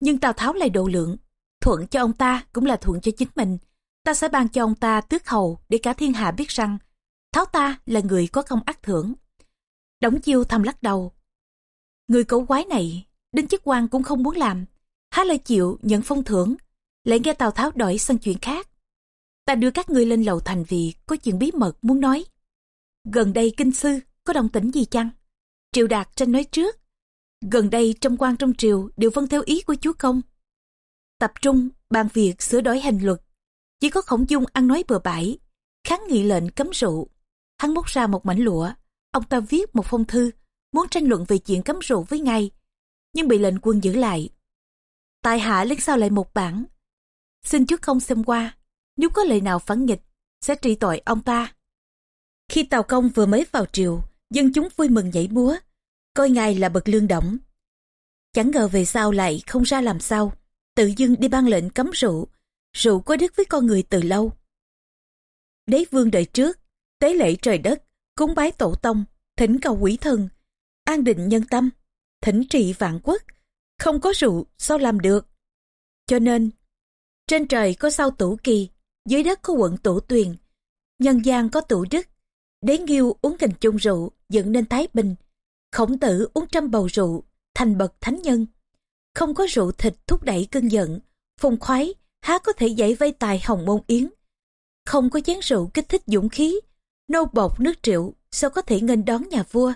Nhưng Tào Tháo lại độ lượng, thuận cho ông ta cũng là thuận cho chính mình. Ta sẽ ban cho ông ta tước hầu để cả thiên hạ biết rằng Tháo ta là người có công ác thưởng. Đống chiêu thầm lắc đầu. Người cẩu quái này, đến chức quan cũng không muốn làm. Há lại chịu nhận phong thưởng, lại nghe Tào Tháo đổi sang chuyện khác. Ta đưa các ngươi lên lầu thành vì có chuyện bí mật muốn nói. Gần đây kinh sư có đồng tĩnh gì chăng? Triệu Đạt tranh nói trước. Gần đây trong quan trong triều đều vâng theo ý của chúa công. Tập trung bàn việc sửa đổi hành luật. Chỉ có khổng dung ăn nói bừa bãi, kháng nghị lệnh cấm rượu. Hắn móc ra một mảnh lụa, ông ta viết một phong thư, muốn tranh luận về chuyện cấm rượu với ngài, nhưng bị lệnh quân giữ lại. Tại hạ lấy sao lại một bản. Xin trước công xem qua, nếu có lời nào phản nghịch, sẽ trị tội ông ta. Khi Tàu Công vừa mới vào triều, dân chúng vui mừng nhảy múa, coi ngài là bậc lương động. Chẳng ngờ về sau lại không ra làm sao, tự dưng đi ban lệnh cấm rượu, rượu có đức với con người từ lâu. Đế vương đời trước, tế lễ trời đất, cúng bái tổ tông, thỉnh cầu quỷ thần, an định nhân tâm, thỉnh trị vạn quốc, không có rượu sao làm được. Cho nên, trên trời có sao tủ kỳ, dưới đất có quận tủ tuyền, nhân gian có tủ đức, đế nghiêu uống kình chung rượu dựng nên thái bình, khổng tử uống trăm bầu rượu, thành bậc thánh nhân. Không có rượu thịt thúc đẩy cơn giận, phùng khoái há có thể giải vây tài hồng môn yến. Không có chén rượu kích thích dũng khí, nô bột nước triệu sao có thể nghênh đón nhà vua.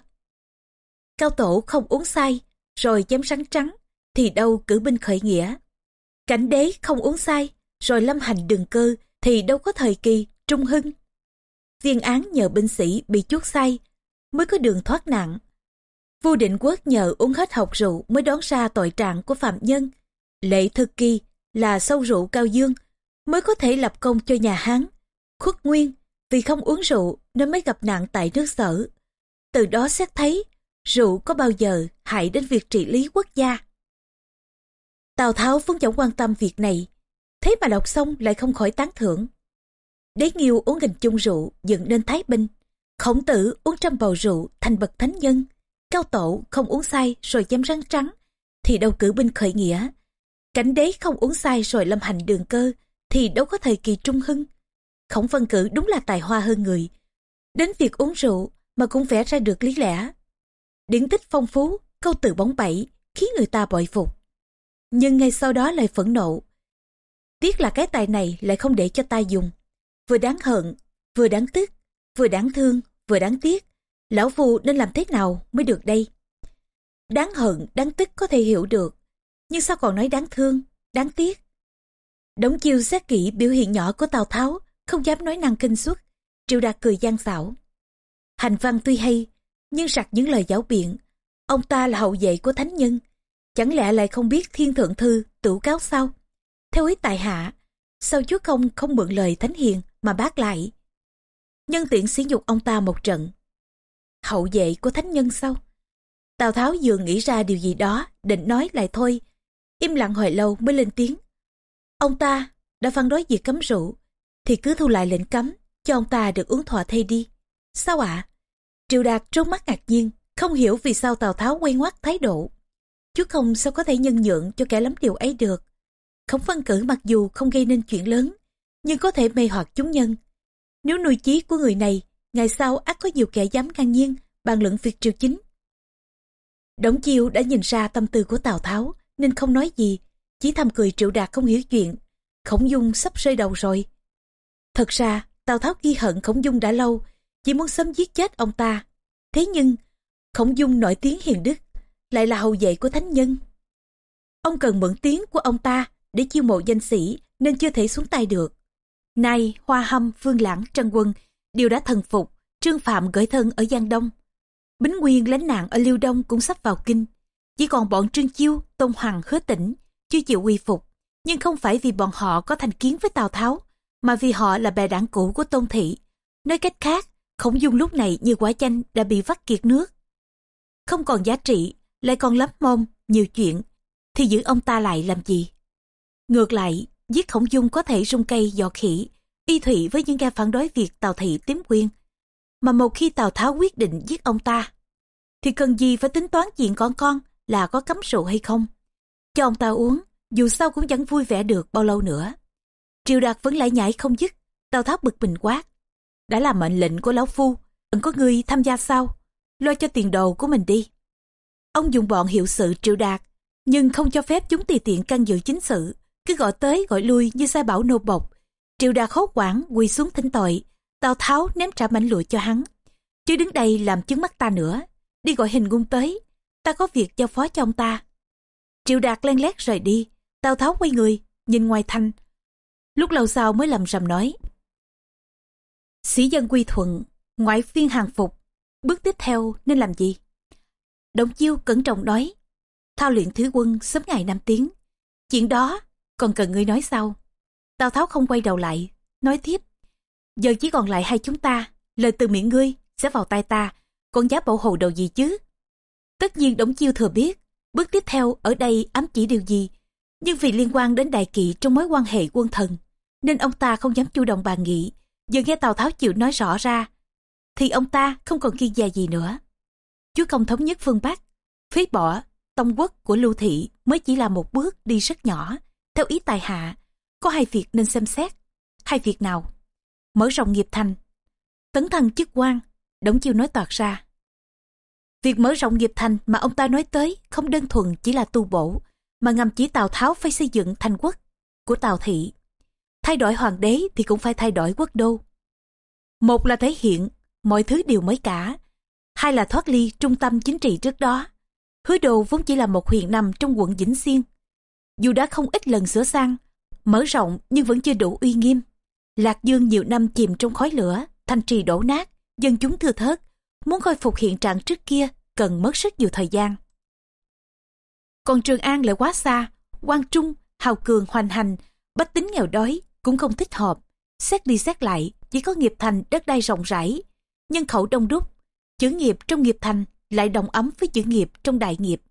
Cao tổ không uống say, rồi chém rắn trắng, thì đâu cử binh khởi nghĩa. Cảnh đế không uống say, rồi lâm hành đường cơ, thì đâu có thời kỳ trung hưng. viên án nhờ binh sĩ bị chuốt say mới có đường thoát nạn. Vua định quốc nhờ uống hết học rượu mới đón ra tội trạng của phạm nhân. Lệ thực kỳ là sâu rượu cao dương mới có thể lập công cho nhà Hán. Khuất Nguyên vì không uống rượu nên mới gặp nạn tại nước sở. Từ đó xét thấy rượu có bao giờ hại đến việc trị lý quốc gia. Tào Tháo vốn chẳng quan tâm việc này, thế mà đọc xong lại không khỏi tán thưởng. Đế Nghiêu uống nghìn chung rượu dựng nên Thái Binh, khổng tử uống trăm bầu rượu thành bậc thánh nhân, cao tổ không uống say rồi chém răng trắng, thì đâu cử binh khởi nghĩa. Cảnh đế không uống say rồi lâm hành đường cơ, thì đâu có thời kỳ trung hưng. Khổng phân cử đúng là tài hoa hơn người. Đến việc uống rượu mà cũng vẽ ra được lý lẽ. Điển tích phong phú, câu từ bóng bẩy, khiến người ta bội phục. Nhưng ngay sau đó lại phẫn nộ. Tiếc là cái tài này lại không để cho ta dùng. Vừa đáng hận, vừa đáng tức, vừa đáng thương, vừa đáng tiếc. Lão Phu nên làm thế nào mới được đây? Đáng hận, đáng tức có thể hiểu được. Nhưng sao còn nói đáng thương, đáng tiếc? Đống chiêu xét kỹ biểu hiện nhỏ của Tào Tháo, không dám nói năng kinh suất. Triệu Đạt cười gian xảo. Hành văn tuy hay, nhưng sặc những lời giáo biện. Ông ta là hậu vệ của thánh nhân. Chẳng lẽ lại không biết thiên thượng thư, tửu cáo sao? Theo ý tại hạ, sao chúa công không mượn lời thánh hiền mà bác lại? Nhân tiện xí nhục ông ta một trận. Hậu vệ của thánh nhân sao? Tào Tháo vừa nghĩ ra điều gì đó, định nói lại thôi. Im lặng hồi lâu mới lên tiếng. Ông ta đã phản đối việc cấm rượu, thì cứ thu lại lệnh cấm, cho ông ta được uống thọ thay đi. Sao ạ? À? Triệu Đạt trốn mắt ngạc nhiên, không hiểu vì sao Tào Tháo quay ngoắt thái độ. Chú không sao có thể nhân nhượng cho kẻ lắm điều ấy được. Khổng phân cử mặc dù không gây nên chuyện lớn, nhưng có thể mê hoặc chúng nhân. Nếu nuôi chí của người này, ngày sau ắt có nhiều kẻ dám ngang nhiên, bàn luận việc triều chính. Đổng chiêu đã nhìn ra tâm tư của Tào Tháo, nên không nói gì, chỉ thầm cười triệu đạt không hiểu chuyện. Khổng dung sắp rơi đầu rồi. Thật ra, Tào Tháo ghi hận Khổng dung đã lâu, chỉ muốn sớm giết chết ông ta. Thế nhưng, Khổng dung nổi tiếng hiền đức, lại là hậu vệ của thánh nhân. Ông cần mượn tiếng của ông ta để chiêu mộ danh sĩ nên chưa thể xuống tay được. Nay, Hoa Hâm, Vương Lãng, Trân Quân đều đã thần phục, Trương Phạm gửi thân ở Giang Đông. Bính Nguyên lánh nạn ở Liêu Đông cũng sắp vào kinh. Chỉ còn bọn Trương Chiêu, Tôn Hoàng, Hứa Tĩnh chưa chịu quy phục. Nhưng không phải vì bọn họ có thành kiến với Tào Tháo, mà vì họ là bè đảng cũ của Tôn Thị. Nói cách khác, Khổng Dung lúc này như quả chanh đã bị vắt kiệt nước. Không còn giá trị, lại còn lắm mông nhiều chuyện, thì giữ ông ta lại làm gì? Ngược lại, giết Khổng Dung có thể rung cây dọ khỉ, y thủy với những kẻ phản đối việc Tào Thị tiếm quyền. Mà một khi Tào Tháo quyết định giết ông ta, thì cần gì phải tính toán chuyện con con là có cấm rượu hay không. Cho ông ta uống, dù sao cũng chẳng vui vẻ được bao lâu nữa. Triều Đạt vẫn lại nhảy không dứt, Tào Tháo bực mình quát. Đã là mệnh lệnh của Lão Phu, cần có người tham gia sao? Lo cho tiền đồ của mình đi. Ông dùng bọn hiệu sự Triệu Đạt, nhưng không cho phép chúng tùy tiện can dự chính sự, cứ gọi tới gọi lui như sai bảo nô bộc. Triệu Đạt hốt quảng quỳ xuống thỉnh tội, Tào Tháo ném trả mảnh lụa cho hắn. Chứ đứng đây làm chứng mắt ta nữa, đi gọi hình ngung tới, ta có việc giao phó cho ông ta. Triệu Đạt len lét rời đi, Tào Tháo quay người, nhìn ngoài thành Lúc lâu sau mới lầm rầm nói. Sĩ dân quy thuận, ngoại phiên hàng phục, bước tiếp theo nên làm gì? Đồng chiêu cẩn trọng nói, thao luyện thứ quân sớm ngày năm tiếng. Chuyện đó còn cần ngươi nói sau Tào Tháo không quay đầu lại, nói tiếp. Giờ chỉ còn lại hai chúng ta, lời từ miệng ngươi sẽ vào tay ta, còn giá bảo hộ đầu gì chứ? Tất nhiên đống Chiêu thừa biết, bước tiếp theo ở đây ám chỉ điều gì, nhưng vì liên quan đến đại kỵ trong mối quan hệ quân thần, nên ông ta không dám chủ động bàn nghị, giờ nghe Tào Tháo chịu nói rõ ra, thì ông ta không còn kiên dè gì nữa. Chúa công thống nhất phương Bắc, phế bỏ tông quốc của Lưu Thị mới chỉ là một bước đi rất nhỏ, theo ý tài hạ, có hai việc nên xem xét. Hai việc nào? Mở rộng nghiệp thành, tấn thăng chức quan, đống chiêu nói toạc ra. Việc mở rộng nghiệp thành mà ông ta nói tới không đơn thuần chỉ là tu bổ, mà ngầm chỉ Tào Tháo phải xây dựng thành quốc của Tào Thị. Thay đổi hoàng đế thì cũng phải thay đổi quốc đô. Một là thể hiện mọi thứ đều mới cả, hai là thoát ly trung tâm chính trị trước đó. Hứa đồ vốn chỉ là một huyện nằm trong quận Vĩnh Xuyên. Dù đã không ít lần sửa sang, mở rộng nhưng vẫn chưa đủ uy nghiêm. Lạc Dương nhiều năm chìm trong khói lửa, thành trì đổ nát, dân chúng thưa thớt, muốn khôi phục hiện trạng trước kia cần mất rất nhiều thời gian. Còn Trường An lại quá xa, quan trung, hào cường hoành hành, bách tính nghèo đói cũng không thích hợp. Xét đi xét lại, chỉ có nghiệp thành đất đai rộng rãi, nhân khẩu đông đúc, chữ nghiệp trong nghiệp thành lại đồng ấm với chữ nghiệp trong đại nghiệp.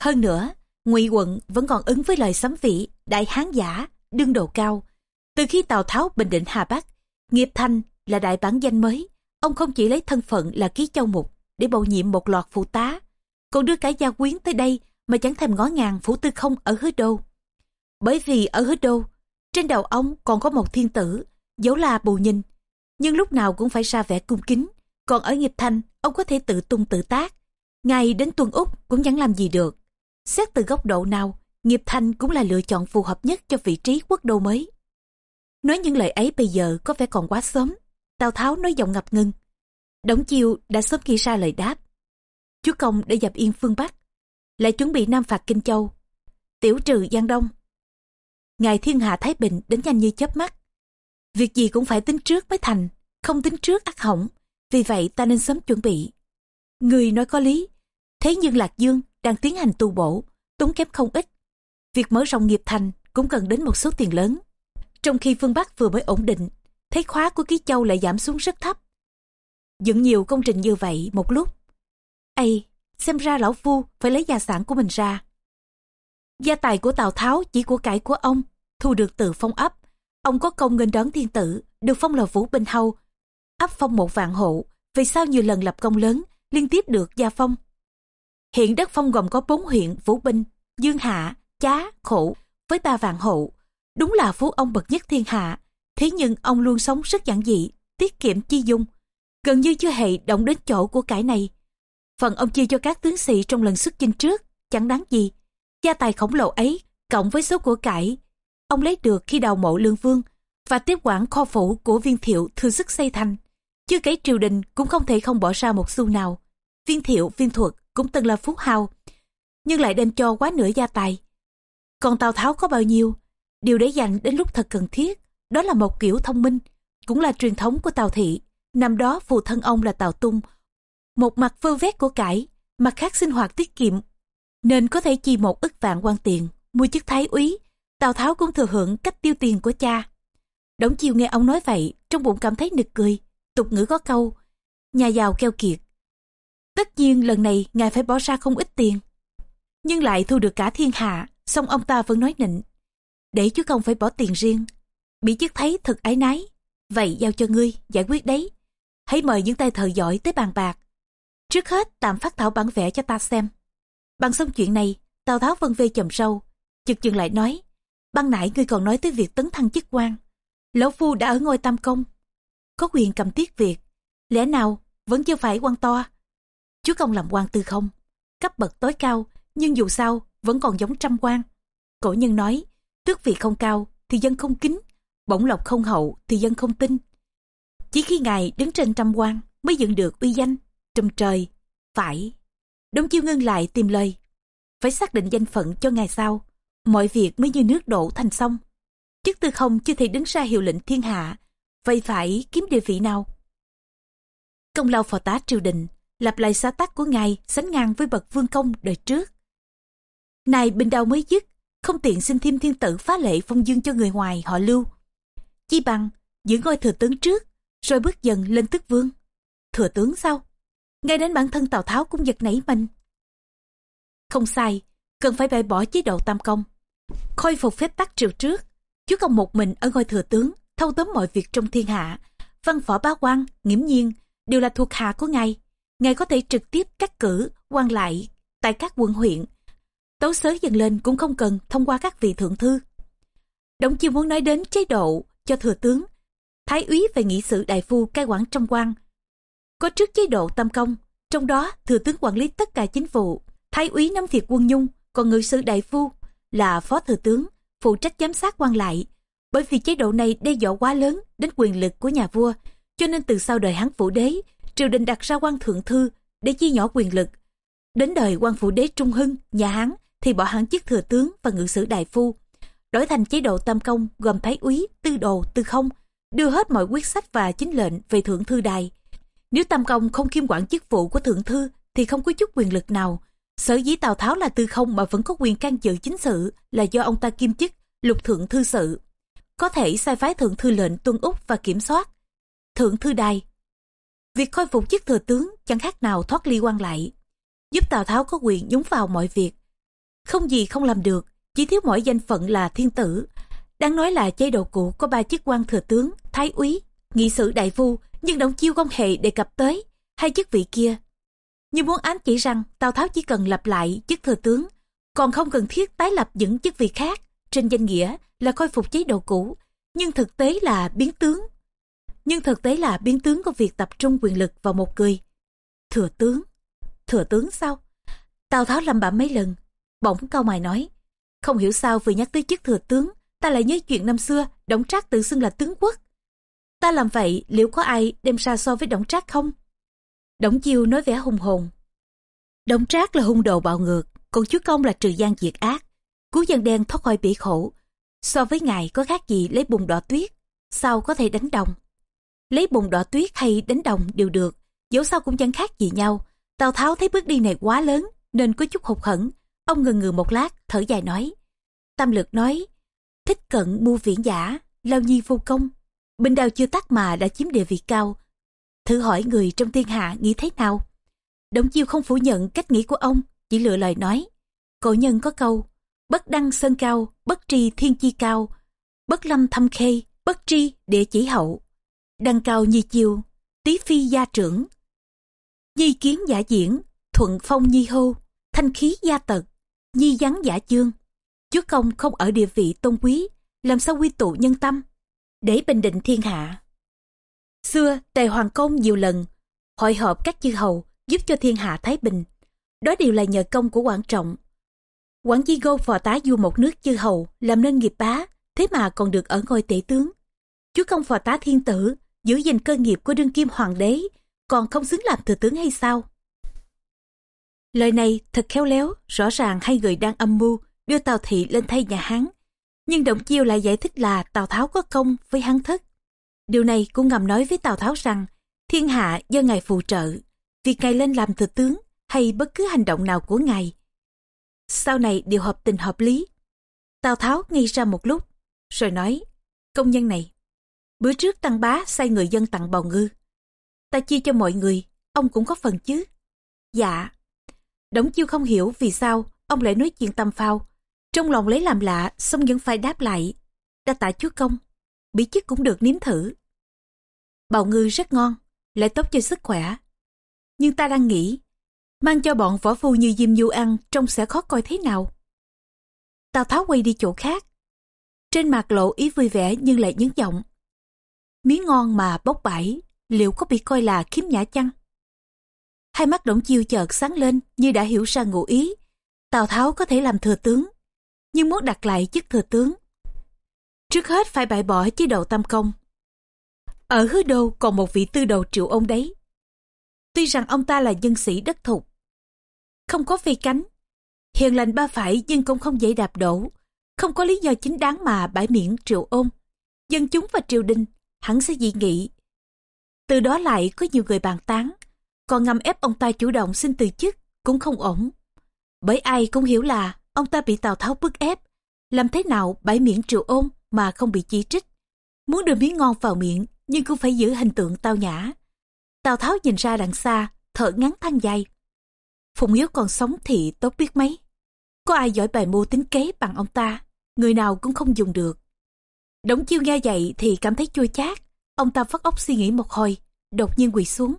Hơn nữa, ngụy quận vẫn còn ứng với lời sấm vị đại hán giả, đương độ cao. Từ khi Tào Tháo bình định Hà Bắc, nghiệp thành là đại bản danh mới. Ông không chỉ lấy thân phận là ký châu mục để bầu nhiệm một loạt phụ tá, còn đưa cả gia quyến tới đây mà chẳng thèm ngó ngàng phủ tư không ở hứa đô. Bởi vì ở hứa đô, trên đầu ông còn có một thiên tử, dấu là bù nhìn, nhưng lúc nào cũng phải ra vẻ cung kính. Còn ở nghiệp thành, ông có thể tự tung tự tác. ngay đến tuần Úc cũng chẳng làm gì được. Xét từ góc độ nào, nghiệp thành cũng là lựa chọn phù hợp nhất cho vị trí quốc đô mới. Nói những lời ấy bây giờ có vẻ còn quá sớm. Tào Tháo nói giọng ngập ngừng. Đổng Chiêu đã sớm ghi ra lời đáp. Chúa Công đã dập yên phương Bắc, lại chuẩn bị Nam phạt Kinh Châu, tiểu trừ Giang Đông. Ngài thiên hạ Thái Bình đến nhanh như chớp mắt. Việc gì cũng phải tính trước mới thành, không tính trước ắt hỏng, vì vậy ta nên sớm chuẩn bị. Người nói có lý, thế nhưng Lạc Dương đang tiến hành tu bổ, tốn kém không ít. Việc mở rộng nghiệp thành cũng cần đến một số tiền lớn. Trong khi phương Bắc vừa mới ổn định, thấy khóa của Ký Châu lại giảm xuống rất thấp. Dựng nhiều công trình như vậy một lúc. Ây, xem ra lão phu phải lấy gia sản của mình ra. Gia tài của Tào Tháo chỉ của cải của ông, thu được từ phong ấp. Ông có công nghênh đón thiên tử, được phong là Vũ Binh Hầu. Ấp phong một vạn hộ, vì sao nhiều lần lập công lớn, liên tiếp được gia phong. Hiện đất phong gồm có bốn huyện Vũ Binh, Dương Hạ, Chá, Khổ, với ba vạn hộ. Đúng là phú ông bậc nhất thiên hạ. Thế nhưng ông luôn sống rất giản dị, tiết kiệm chi dung. Gần như chưa hề động đến chỗ của cải này. Phần ông chia cho các tướng sĩ trong lần xuất chinh trước, chẳng đáng gì. Gia tài khổng lồ ấy, cộng với số của cải, ông lấy được khi đào mộ lương vương và tiếp quản kho phủ của viên thiệu thư sức xây thành. Chưa kể triều đình cũng không thể không bỏ ra một xu nào. Viên thiệu, viên thuật cũng từng là phú hào, nhưng lại đem cho quá nửa gia tài. Còn Tào Tháo có bao nhiêu? Điều để dành đến lúc thật cần thiết, đó là một kiểu thông minh, cũng là truyền thống của Tào Thị. Năm đó phụ thân ông là Tào Tung, một mặt vơ vét của cải, mặt khác sinh hoạt tiết kiệm, nên có thể chi một ức vạn quan tiền, mua chức thái úy. Tào Tháo cũng thừa hưởng cách tiêu tiền của cha. Đổng chiều nghe ông nói vậy, trong bụng cảm thấy nực cười. Tục ngữ có câu, nhà giàu keo kiệt. Tất nhiên lần này ngài phải bỏ ra không ít tiền. Nhưng lại thu được cả thiên hạ, Song ông ta vẫn nói nịnh. Để chứ không phải bỏ tiền riêng. Bị chức thấy thật ái nái. Vậy giao cho ngươi, giải quyết đấy. Hãy mời những tay thợ giỏi tới bàn bạc. Trước hết tạm phát thảo bản vẽ cho ta xem. Bằng xong chuyện này, Tào Tháo vân vê chầm sâu. Chực chừng lại nói, ban nãy ngươi còn nói tới việc tấn thăng chức quan. Lão Phu đã ở ngôi tam công. Có quyền cầm tiết việc. Lẽ nào vẫn chưa phải quan to. Chúa công làm quan tư không? Cấp bậc tối cao, nhưng dù sao vẫn còn giống trăm quan. Cổ nhân nói, tước vị không cao thì dân không kính, bổng lộc không hậu thì dân không tin. Chỉ khi ngài đứng trên trăm quan mới dựng được uy danh, trong trời, phải. Đông chiêu ngưng lại tìm lời. Phải xác định danh phận cho ngày sau, mọi việc mới như nước đổ thành sông. Chức tư không chưa thể đứng ra hiệu lệnh thiên hạ, vậy phải kiếm địa vị nào? Công lao phò tá triều đình, lặp lại xã tắc của ngài sánh ngang với bậc vương công đời trước. Này bình đào mới dứt, không tiện xin thêm thiên tử phá lệ phong dương cho người ngoài họ lưu. Chi bằng, giữ ngôi thừa tướng trước, rồi bước dần lên tước vương. Thừa tướng sau. Ngay đến bản thân Tào Tháo cũng giật nảy mình. Không sai, cần phải bãi bỏ chế độ tam công. Khôi phục phép tắc triều trước, chứ công một mình ở ngôi thừa tướng, thâu tóm mọi việc trong thiên hạ. Văn võ bá quan, nghiễm nhiên, đều là thuộc hạ của ngài. Ngài có thể trực tiếp cắt cử, quan lại tại các quận huyện. Tấu sớ dần lên cũng không cần thông qua các vị thượng thư. Đồng chiêu muốn nói đến chế độ cho thừa tướng, thái úy về nghị sự đại phu cai quản trong quan. Có trước chế độ tam công, trong đó thừa tướng quản lý tất cả chính vụ, thái úy nắm việc quân nhung, còn ngự sử đại phu là phó thừa tướng, phụ trách giám sát quan lại. Bởi vì chế độ này đe dọa quá lớn đến quyền lực của nhà vua, cho nên từ sau đời Hán Vũ Đế, triều đình đặt ra quan thượng thư để chia nhỏ quyền lực. Đến đời quan phụ đế Trung Hưng, nhà Hán thì bỏ hẳn chức thừa tướng và ngự sử đại phu, đổi thành chế độ tam công gồm thái úy, tư đồ, tư không, đưa hết mọi quyết sách và chính lệnh về thượng thư đài. Nếu Tam Công không kiêm quản chức vụ của thượng thư thì không có chút quyền lực nào. Sở dĩ Tào Tháo là tư không mà vẫn có quyền can dự chính sự là do ông ta kiêm chức lục thượng thư sự. Có thể sai phái thượng thư lệnh tuân úc và kiểm soát. Thượng thư đài Việc khôi phục chức thừa tướng chẳng khác nào thoát ly quan lại. Giúp Tào Tháo có quyền nhúng vào mọi việc. Không gì không làm được, chỉ thiếu mỗi danh phận là thiên tử. Đáng nói là chế độ cũ có ba chức quan thừa tướng, thái úy, nghị sử đại phu, nhưng Đổng Chiêu không hề đề cập tới hai chức vị kia. Như muốn ám chỉ rằng Tào Tháo chỉ cần lập lại chức thừa tướng, còn không cần thiết tái lập những chức vị khác. Trên danh nghĩa là khôi phục chế độ cũ, nhưng thực tế là biến tướng. Nhưng thực tế là biến tướng của việc tập trung quyền lực vào một người. Thừa tướng. Thừa tướng sao? Tào Tháo lầm bẩm mấy lần, bỗng cao mày nói. Không hiểu sao vừa nhắc tới chức thừa tướng, ta lại nhớ chuyện năm xưa, Đổng Trác tự xưng là tướng quốc. Ta làm vậy, liệu có ai đem ra so với Đổng Trác không? Đổng Chiêu nói vẻ hùng hồn. Đổng Trác là hung đồ bạo ngược, còn chúa công là trừ gian diệt ác. Cứu dân đen thoát khỏi bỉ khổ. So với ngài có khác gì lấy bùn đỏ tuyết, sao có thể đánh đồng? Lấy bùn đỏ tuyết hay đánh đồng đều được, dẫu sao cũng chẳng khác gì nhau. Tào Tháo thấy bước đi này quá lớn, nên có chút hụt hẫng. Ông ngừng ngừ một lát, thở dài nói. Tam lực nói, thích cận mua viễn giả, lao nhi vô công. Bình đào chưa tắt mà đã chiếm địa vị cao. Thử hỏi người trong thiên hạ nghĩ thế nào? đống chiêu không phủ nhận cách nghĩ của ông, chỉ lựa lời nói. Cổ nhân có câu, bất đăng sơn cao, bất tri thiên chi cao, bất lâm thâm khê, bất tri địa chỉ hậu. Đăng cao nhi chiêu, tí phi gia trưởng. Nhi kiến giả diễn, thuận phong nhi hô, thanh khí gia tật, nhi vắng giả chương. Chúa công không ở địa vị tôn quý, làm sao quy tụ nhân tâm, để bình định thiên hạ. Xưa, Tề Hoàng Công nhiều lần hội họp các chư hầu giúp cho thiên hạ thái bình. Đó đều là nhờ công của Quảng Trọng. Quảng Di gô phò tá vua một nước chư hầu làm nên nghiệp bá, thế mà còn được ở ngôi tể tướng. Chúa công phò tá thiên tử, giữ gìn cơ nghiệp của đương kim hoàng đế, còn không xứng làm thừa tướng hay sao? Lời này thật khéo léo, rõ ràng hai người đang âm mưu đưa Tào Thị lên thay nhà Hán. Nhưng Động Chiêu lại giải thích là Tào Tháo có công với hắn thất. Điều này cũng ngầm nói với Tào Tháo rằng thiên hạ do ngài phù trợ, việc ngài lên làm thừa tướng hay bất cứ hành động nào của ngài. Sau này đều hợp tình hợp lý. Tào Tháo nghi ra một lúc, rồi nói, công nhân này, bữa trước Tăng Bá sai người dân tặng bào ngư. Ta chia cho mọi người, ông cũng có phần chứ. Dạ. Đống chiêu không hiểu vì sao ông lại nói chuyện tâm phao. Trong lòng lấy làm lạ, xong vẫn phải đáp lại. Đa tạ chúa công, bí chức cũng được nếm thử. Bào ngư rất ngon, lại tốt cho sức khỏe. Nhưng ta đang nghĩ, mang cho bọn võ phu như Diêm Du ăn trông sẽ khó coi thế nào. Tào Tháo quay đi chỗ khác. Trên mặt lộ ý vui vẻ nhưng lại nhấn giọng. Miếng ngon mà bốc bãi, liệu có bị coi là khiếm nhã chăng? Hai mắt Đổng Chiêu chợt sáng lên như đã hiểu ra ngụ ý. Tào Tháo có thể làm thừa tướng, nhưng muốn đặt lại chức thừa tướng. Trước hết phải bãi bỏ chế độ tam công. Ở hứa đô còn một vị tư đầu triệu ông đấy. Tuy rằng ông ta là dân sĩ đất thục, không có phi cánh, hiền lành ba phải nhưng cũng không dễ đạp đổ, không có lý do chính đáng mà bãi miễn triệu ôn. Dân chúng và triều đình hẳn sẽ dị nghị. Từ đó lại có nhiều người bàn tán, còn ngầm ép ông ta chủ động xin từ chức cũng không ổn. Bởi ai cũng hiểu là ông ta bị Tào Tháo bức ép, làm thế nào bãi miễn triệu ôn mà không bị chỉ trích. Muốn đưa miếng ngon vào miệng nhưng cũng phải giữ hình tượng tao nhã. Tào Tháo nhìn ra đằng xa, thở ngắn than dài. Phùng Hiếu còn sống thì tốt biết mấy. Có ai giỏi bài mưu tính kế bằng ông ta, người nào cũng không dùng được. Đống chiêu nghe vậy thì cảm thấy chua chát. Ông ta phát óc suy nghĩ một hồi, đột nhiên quỳ xuống.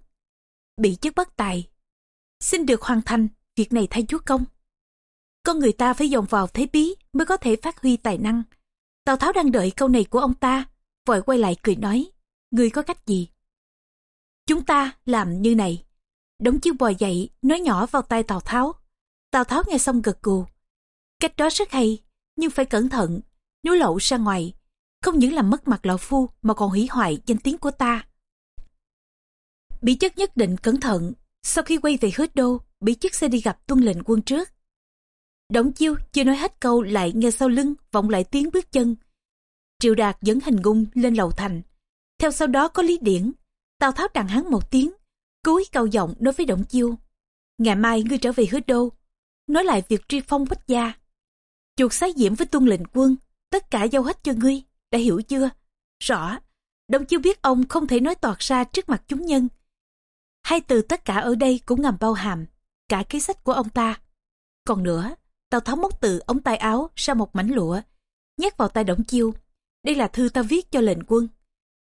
Bị chức bất tài. Xin được hoàn thành, việc này thay chúa công. Con người ta phải dồn vào thế bí mới có thể phát huy tài năng. Tào Tháo đang đợi câu này của ông ta, vội quay lại cười nói, người có cách gì? Chúng ta làm như này. Đống chiêu bò dậy, nói nhỏ vào tay Tào Tháo. Tào Tháo nghe xong gật gù. Cách đó rất hay, nhưng phải cẩn thận. Nếu lộ ra ngoài, không những làm mất mặt lão phu mà còn hủy hoại danh tiếng của ta. Bị chất nhất định cẩn thận, sau khi quay về hứa đô, bị chất sẽ đi gặp tuân lệnh quân trước. Đổng chiêu chưa nói hết câu lại nghe sau lưng vọng lại tiếng bước chân. Triệu Đạt dẫn hình gung lên lầu thành. Theo sau đó có Lý Điển. Tào Tháo đằng hắn một tiếng, cúi cao giọng nói với Đổng Chiêu. Ngày mai ngươi trở về hứa đô, nói lại việc truy phong bách gia. Chuột sái diễm với tuân lệnh quân, tất cả giao hết cho ngươi, đã hiểu chưa? Rõ, Đổng Chiêu biết ông không thể nói toạc ra trước mặt chúng nhân. Hai từ tất cả ở đây cũng ngầm bao hàm, cả kế sách của ông ta. Còn nữa, Tào Tháo móc từ ống tay áo ra một mảnh lụa, nhét vào tay Đổng Chiêu. Đây là thư ta viết cho lệnh quân.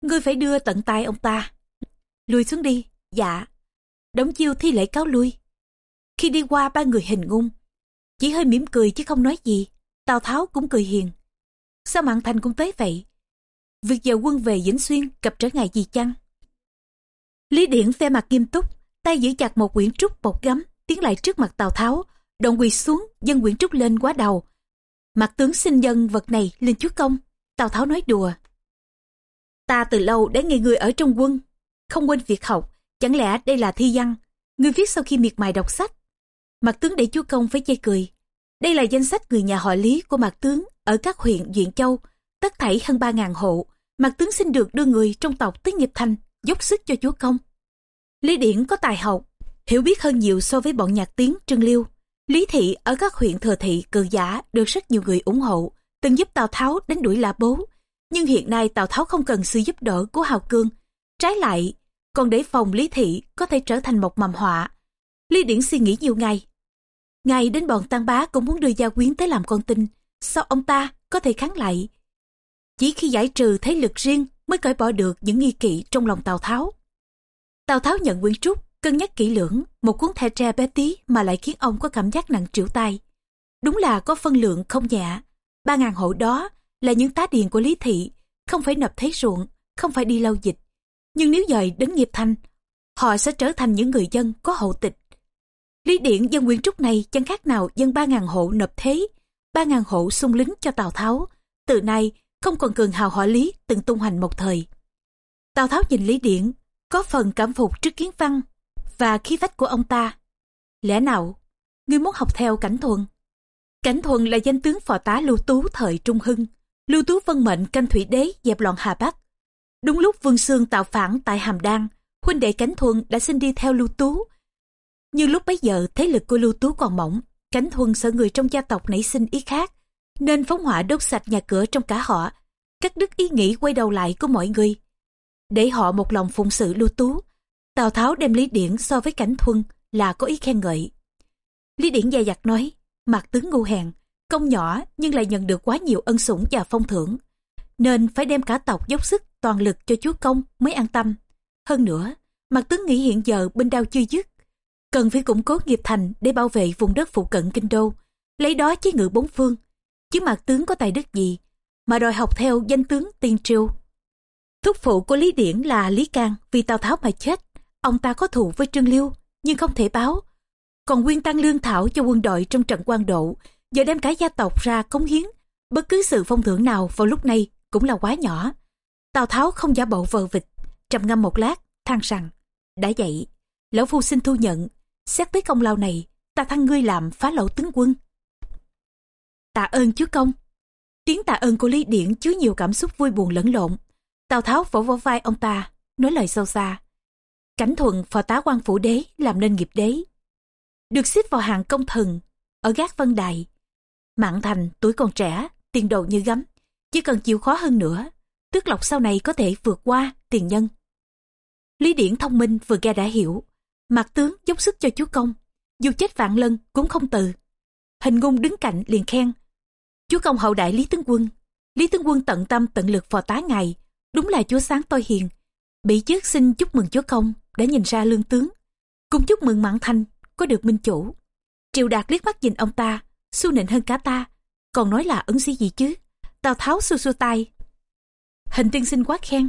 Ngươi phải đưa tận tay ông ta. Lùi xuống đi, dạ. Đống chiêu thi lễ cáo lui. Khi đi qua ba người hình ngung, chỉ hơi mỉm cười chứ không nói gì. Tào Tháo cũng cười hiền. Sao Mạng Thành cũng tới vậy? Việc giờ quân về Vĩnh Xuyên gặp trở ngại gì chăng? Lý Điển phe mặt nghiêm túc, tay giữ chặt một quyển trúc bột gấm, tiến lại trước mặt Tào Tháo, đoạn quỳ xuống, dân quyển trúc lên quá đầu. Mặt tướng xin dân vật này lên chúa công. Tào Tháo nói đùa. Ta từ lâu đã nghe người ở trong quân, không quên việc học, chẳng lẽ đây là thi văn? người viết sau khi miệt mài đọc sách. Mặt tướng để chúa công phải chê cười. Đây là danh sách người nhà họ Lý của mặt tướng ở các huyện Duyện Châu, tất thảy hơn ba ngàn hộ. Mặt tướng xin được đưa người trong tộc tới nghiệp thành, dốc sức cho chúa công. Lý Điển có tài học, hiểu biết hơn nhiều so với bọn nhạc tiếng Trương Liêu. Lý Thị ở các huyện thừa thị cự giả được rất nhiều người ủng hộ, từng giúp Tào Tháo đánh đuổi La Bố. Nhưng hiện nay Tào Tháo không cần sự giúp đỡ của Hào Cương. Trái lại, còn để phòng Lý Thị có thể trở thành một mầm họa. Lý Điển suy nghĩ nhiều ngày. Ngày đến bọn Tăng Bá cũng muốn đưa Gia Quyến tới làm con tin. Sao ông ta có thể kháng lại? Chỉ khi giải trừ thế lực riêng mới cởi bỏ được những nghi kỵ trong lòng Tào Tháo. Tào Tháo nhận quyến trúc, cân nhắc kỹ lưỡng, một cuốn thẻ tre bé tí mà lại khiến ông có cảm giác nặng trĩu tay. Đúng là có phân lượng không nhẹ. Ba ngàn hộ đó là những tá điền của Lý Thị, không phải nộp thấy ruộng, không phải đi lau dịch. Nhưng nếu dời đến nghiệp thành, họ sẽ trở thành những người dân có hậu tịch. Lý Điện dân nguyên trúc này chẳng khác nào dân ba ngàn hộ nộp thế, ba ngàn hộ xung lính cho Tào Tháo. Từ nay, không còn cường hào họ Lý từng tung hoành một thời. Tào Tháo nhìn Lý Điện, có phần cảm phục trước kiến văn và khí phách của ông ta. Lẽ nào, ngươi muốn học theo cảnh thuần? Cảnh thuần là danh tướng phò tá lưu tú thời Trung Hưng. Lưu tú vân mệnh canh thủy đế dẹp loạn Hà Bắc. Đúng lúc Vương Sương tạo phản tại Hàm Đan, huynh đệ Cảnh Thuần đã xin đi theo Lưu Tú. Nhưng lúc bấy giờ thế lực của Lưu Tú còn mỏng, Cảnh Thuần sợ người trong gia tộc nảy sinh ý khác, nên phóng hỏa đốt sạch nhà cửa trong cả họ, cắt đứt ý nghĩ quay đầu lại của mọi người. Để họ một lòng phụng sự Lưu Tú, Tào Tháo đem Lý Điển so với Cảnh Thuân là có ý khen ngợi. Lý Điển dè dặt nói, mặt tướng ngu hèn, công nhỏ nhưng lại nhận được quá nhiều ân sủng và phong thưởng, nên phải đem cả tộc dốc sức toàn lực cho chúa công mới an tâm. Hơn nữa, mặt tướng nghĩ hiện giờ binh đao chưa dứt, cần phải củng cố nghiệp thành để bảo vệ vùng đất phụ cận kinh đô, lấy đó chế ngự bốn phương. Chứ mặt tướng có tài đức gì mà đòi học theo danh tướng tiên triều. Thúc phụ của Lý Điển là Lý Cang vì Tào Tháo mà chết. Ông ta có thù với Trương Liêu nhưng không thể báo. Còn nguyên tăng lương thảo cho quân đội trong trận quan độ giờ đem cả gia tộc ra cống hiến. Bất cứ sự phong thưởng nào vào lúc này cũng là quá nhỏ. Tào Tháo không giả bộ vờ vịt, trầm ngâm một lát, than rằng, đã vậy, lão phu xin thu nhận, xét tới công lao này, ta thăng ngươi làm phá lậu tướng quân. Tạ ơn chúa công. Tiếng tạ ơn của Lý Điển chứa nhiều cảm xúc vui buồn lẫn lộn. Tào Tháo vỗ vỗ vai ông ta, nói lời sâu xa. Cảnh thuận phò tá quan phủ đế làm nên nghiệp đế. Được xếp vào hàng công thần, ở gác vân đài. Mạng thành tuổi còn trẻ, tiền đồ như gấm, chỉ cần chịu khó hơn nữa, tước lộc sau này có thể vượt qua tiền nhân. Lý Điển thông minh vừa nghe đã hiểu, mặt tướng dốc sức cho chúa công, dù chết vạn lần cũng không từ. Hình ngung đứng cạnh liền khen, chúa công hậu đại Lý Tướng Quân, Lý Tướng Quân tận tâm tận lực phò tá ngài, đúng là chúa sáng tôi hiền. Bị trước xin chúc mừng chúa công đã nhìn ra lương tướng, cũng chúc mừng mạng Thanh có được minh chủ. Triều Đạt liếc mắt nhìn ông ta, xu nịnh hơn cả ta, còn nói là ứng sĩ gì chứ. Tào Tháo xua xua tay. Hình tiên sinh quá khen.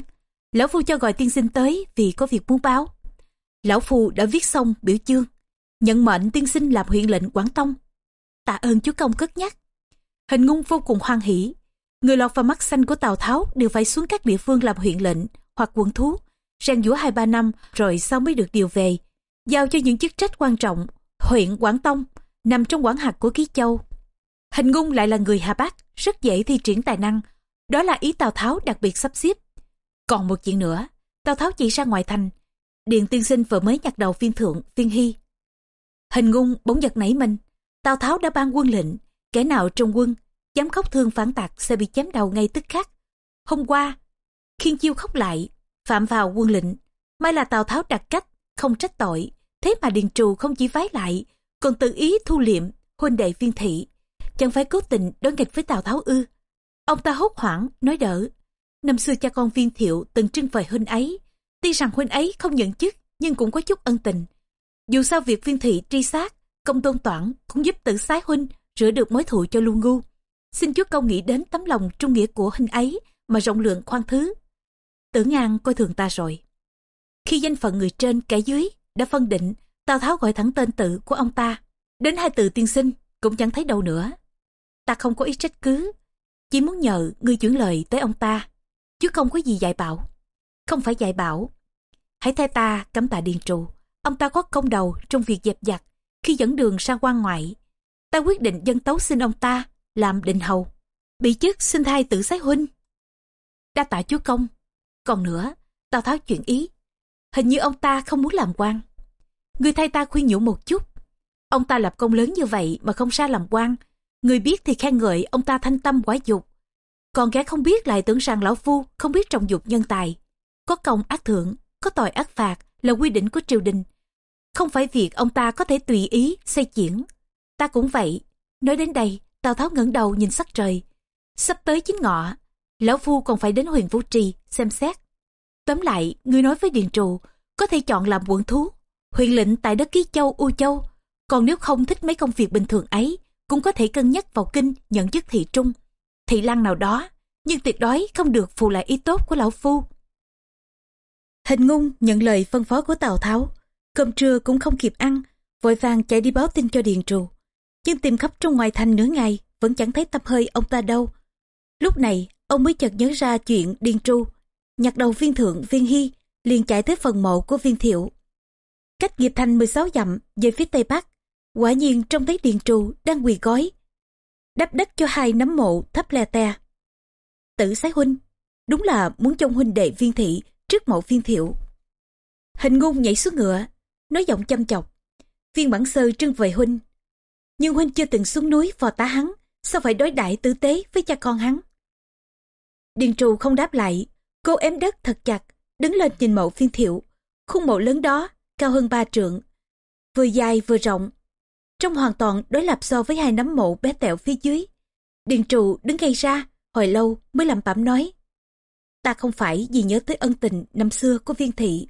Lão Phu cho gọi tiên sinh tới vì có việc muốn báo. Lão Phu đã viết xong biểu chương. Nhận mệnh tiên sinh làm huyện lệnh Quảng Tông. Tạ ơn chúa công cất nhắc. Hình ngung vô cùng hoan hỷ. Người lọt vào mắt xanh của Tào Tháo đều phải xuống các địa phương làm huyện lệnh hoặc quận thú. Rèn dũa hai ba năm rồi sau mới được điều về. Giao cho những chức trách quan trọng. Huyện Quảng Tông nằm trong quản hạt của Ký Châu. Hình ngung lại là người Hà Bắc, rất dễ thi triển tài năng. Đó là ý Tào Tháo đặc biệt sắp xếp. Còn một chuyện nữa, Tào Tháo chỉ ra ngoài thành. Điện tiên sinh vừa mới nhặt đầu phiên thượng, phiên hy. Hình ngung bỗng giật nảy mình. Tào Tháo đã ban quân lệnh, kẻ nào trong quân, dám khóc thương phản tạc sẽ bị chém đầu ngay tức khắc. Hôm qua, khiên chiêu khóc lại, phạm vào quân lệnh. May là Tào Tháo đặt cách, không trách tội. Thế mà Điền Trù không chỉ vái lại, còn tự ý thu liệm, huynh đệ viên thị. Chẳng phải cố tình đối nghịch với Tào Tháo ư. Ông ta hốt hoảng, nói đỡ. Năm xưa cha con viên thiệu từng trưng vời huynh ấy. Tuy rằng huynh ấy không nhận chức, nhưng cũng có chút ân tình. Dù sao việc viên thị tri sát, công tôn toản cũng giúp tử sái huynh rửa được mối thù cho lưu Ngu. Xin Chúa công nghĩ đến tấm lòng trung nghĩa của huynh ấy mà rộng lượng khoan thứ tưởng ngang coi thường ta rồi. Khi danh phận người trên kẻ dưới đã phân định, Tào Tháo gọi thẳng tên tự của ông ta. Đến hai từ tiên sinh cũng chẳng thấy đâu nữa. Ta không có ý trách cứ, chỉ muốn nhờ ngươi chuyển lời tới ông ta, chứ không có gì dạy bảo. Không phải dạy bảo. Hãy thay ta cấm tạ điền trụ. Ông ta có công đầu trong việc dẹp giặt khi dẫn đường sang quan ngoại. Ta quyết định dân tấu xin ông ta làm định hầu. Bị chức xin thay tử sái huynh. Đa tạ chúa công. Còn nữa, Tào Tháo chuyện ý. Hình như ông ta không muốn làm quan. Người thay ta khuyên nhủ một chút. Ông ta lập công lớn như vậy mà không xa làm quan. Người biết thì khen ngợi ông ta thanh tâm quả dục. Còn kẻ không biết lại tưởng rằng lão phu không biết trọng dục nhân tài. Có công ác thưởng có tội ác phạt là quy định của triều đình. Không phải việc ông ta có thể tùy ý, xây chuyển. Ta cũng vậy. Nói đến đây, Tào Tháo ngẩng đầu nhìn sắc trời. Sắp tới chính ngọ, lão phu còn phải đến huyền vũ trì xem xét. Tóm lại, ngươi nói với Điền Trù, có thể chọn làm quận thú, huyện lệnh tại đất Ký Châu, U Châu. Còn nếu không thích mấy công việc bình thường ấy, cũng có thể cân nhắc vào kinh nhận chức thị trung. Thị lang nào đó, nhưng tuyệt đối không được phù lại ý tốt của lão phu. Hình ngung nhận lời phân phó của Tào Tháo, cơm trưa cũng không kịp ăn, vội vàng chạy đi báo tin cho Điền Trù. Nhưng tìm khắp trong ngoài thành nửa ngày, vẫn chẳng thấy tâm hơi ông ta đâu. Lúc này, ông mới chợt nhớ ra chuyện Điền Tru. Nhặt đầu viên thượng viên hy liền chạy tới phần mộ của viên thiệu. Cách nghiệp thành 16 dặm về phía tây bắc, quả nhiên trông thấy điền trù đang quỳ gói đắp đất cho hai nấm mộ thấp le te. Tử sái huynh, đúng là muốn trông huynh đệ viên thị trước mộ viên thiệu. Hình ngôn nhảy xuống ngựa, nói giọng chăm chọc. Viên bản sơ trưng về huynh. Nhưng huynh chưa từng xuống núi vào tá hắn, sao phải đối đãi tử tế với cha con hắn? Điền trù không đáp lại Cô ém đất thật chặt, đứng lên nhìn mộ phiên thiệu. Khung mộ lớn đó, cao hơn ba trượng. Vừa dài vừa rộng. Trông hoàn toàn đối lập so với hai nấm mộ bé tẹo phía dưới. Điền trụ đứng ngay ra, hồi lâu mới làm bẩm nói. Ta không phải vì nhớ tới ân tình năm xưa của viên thị,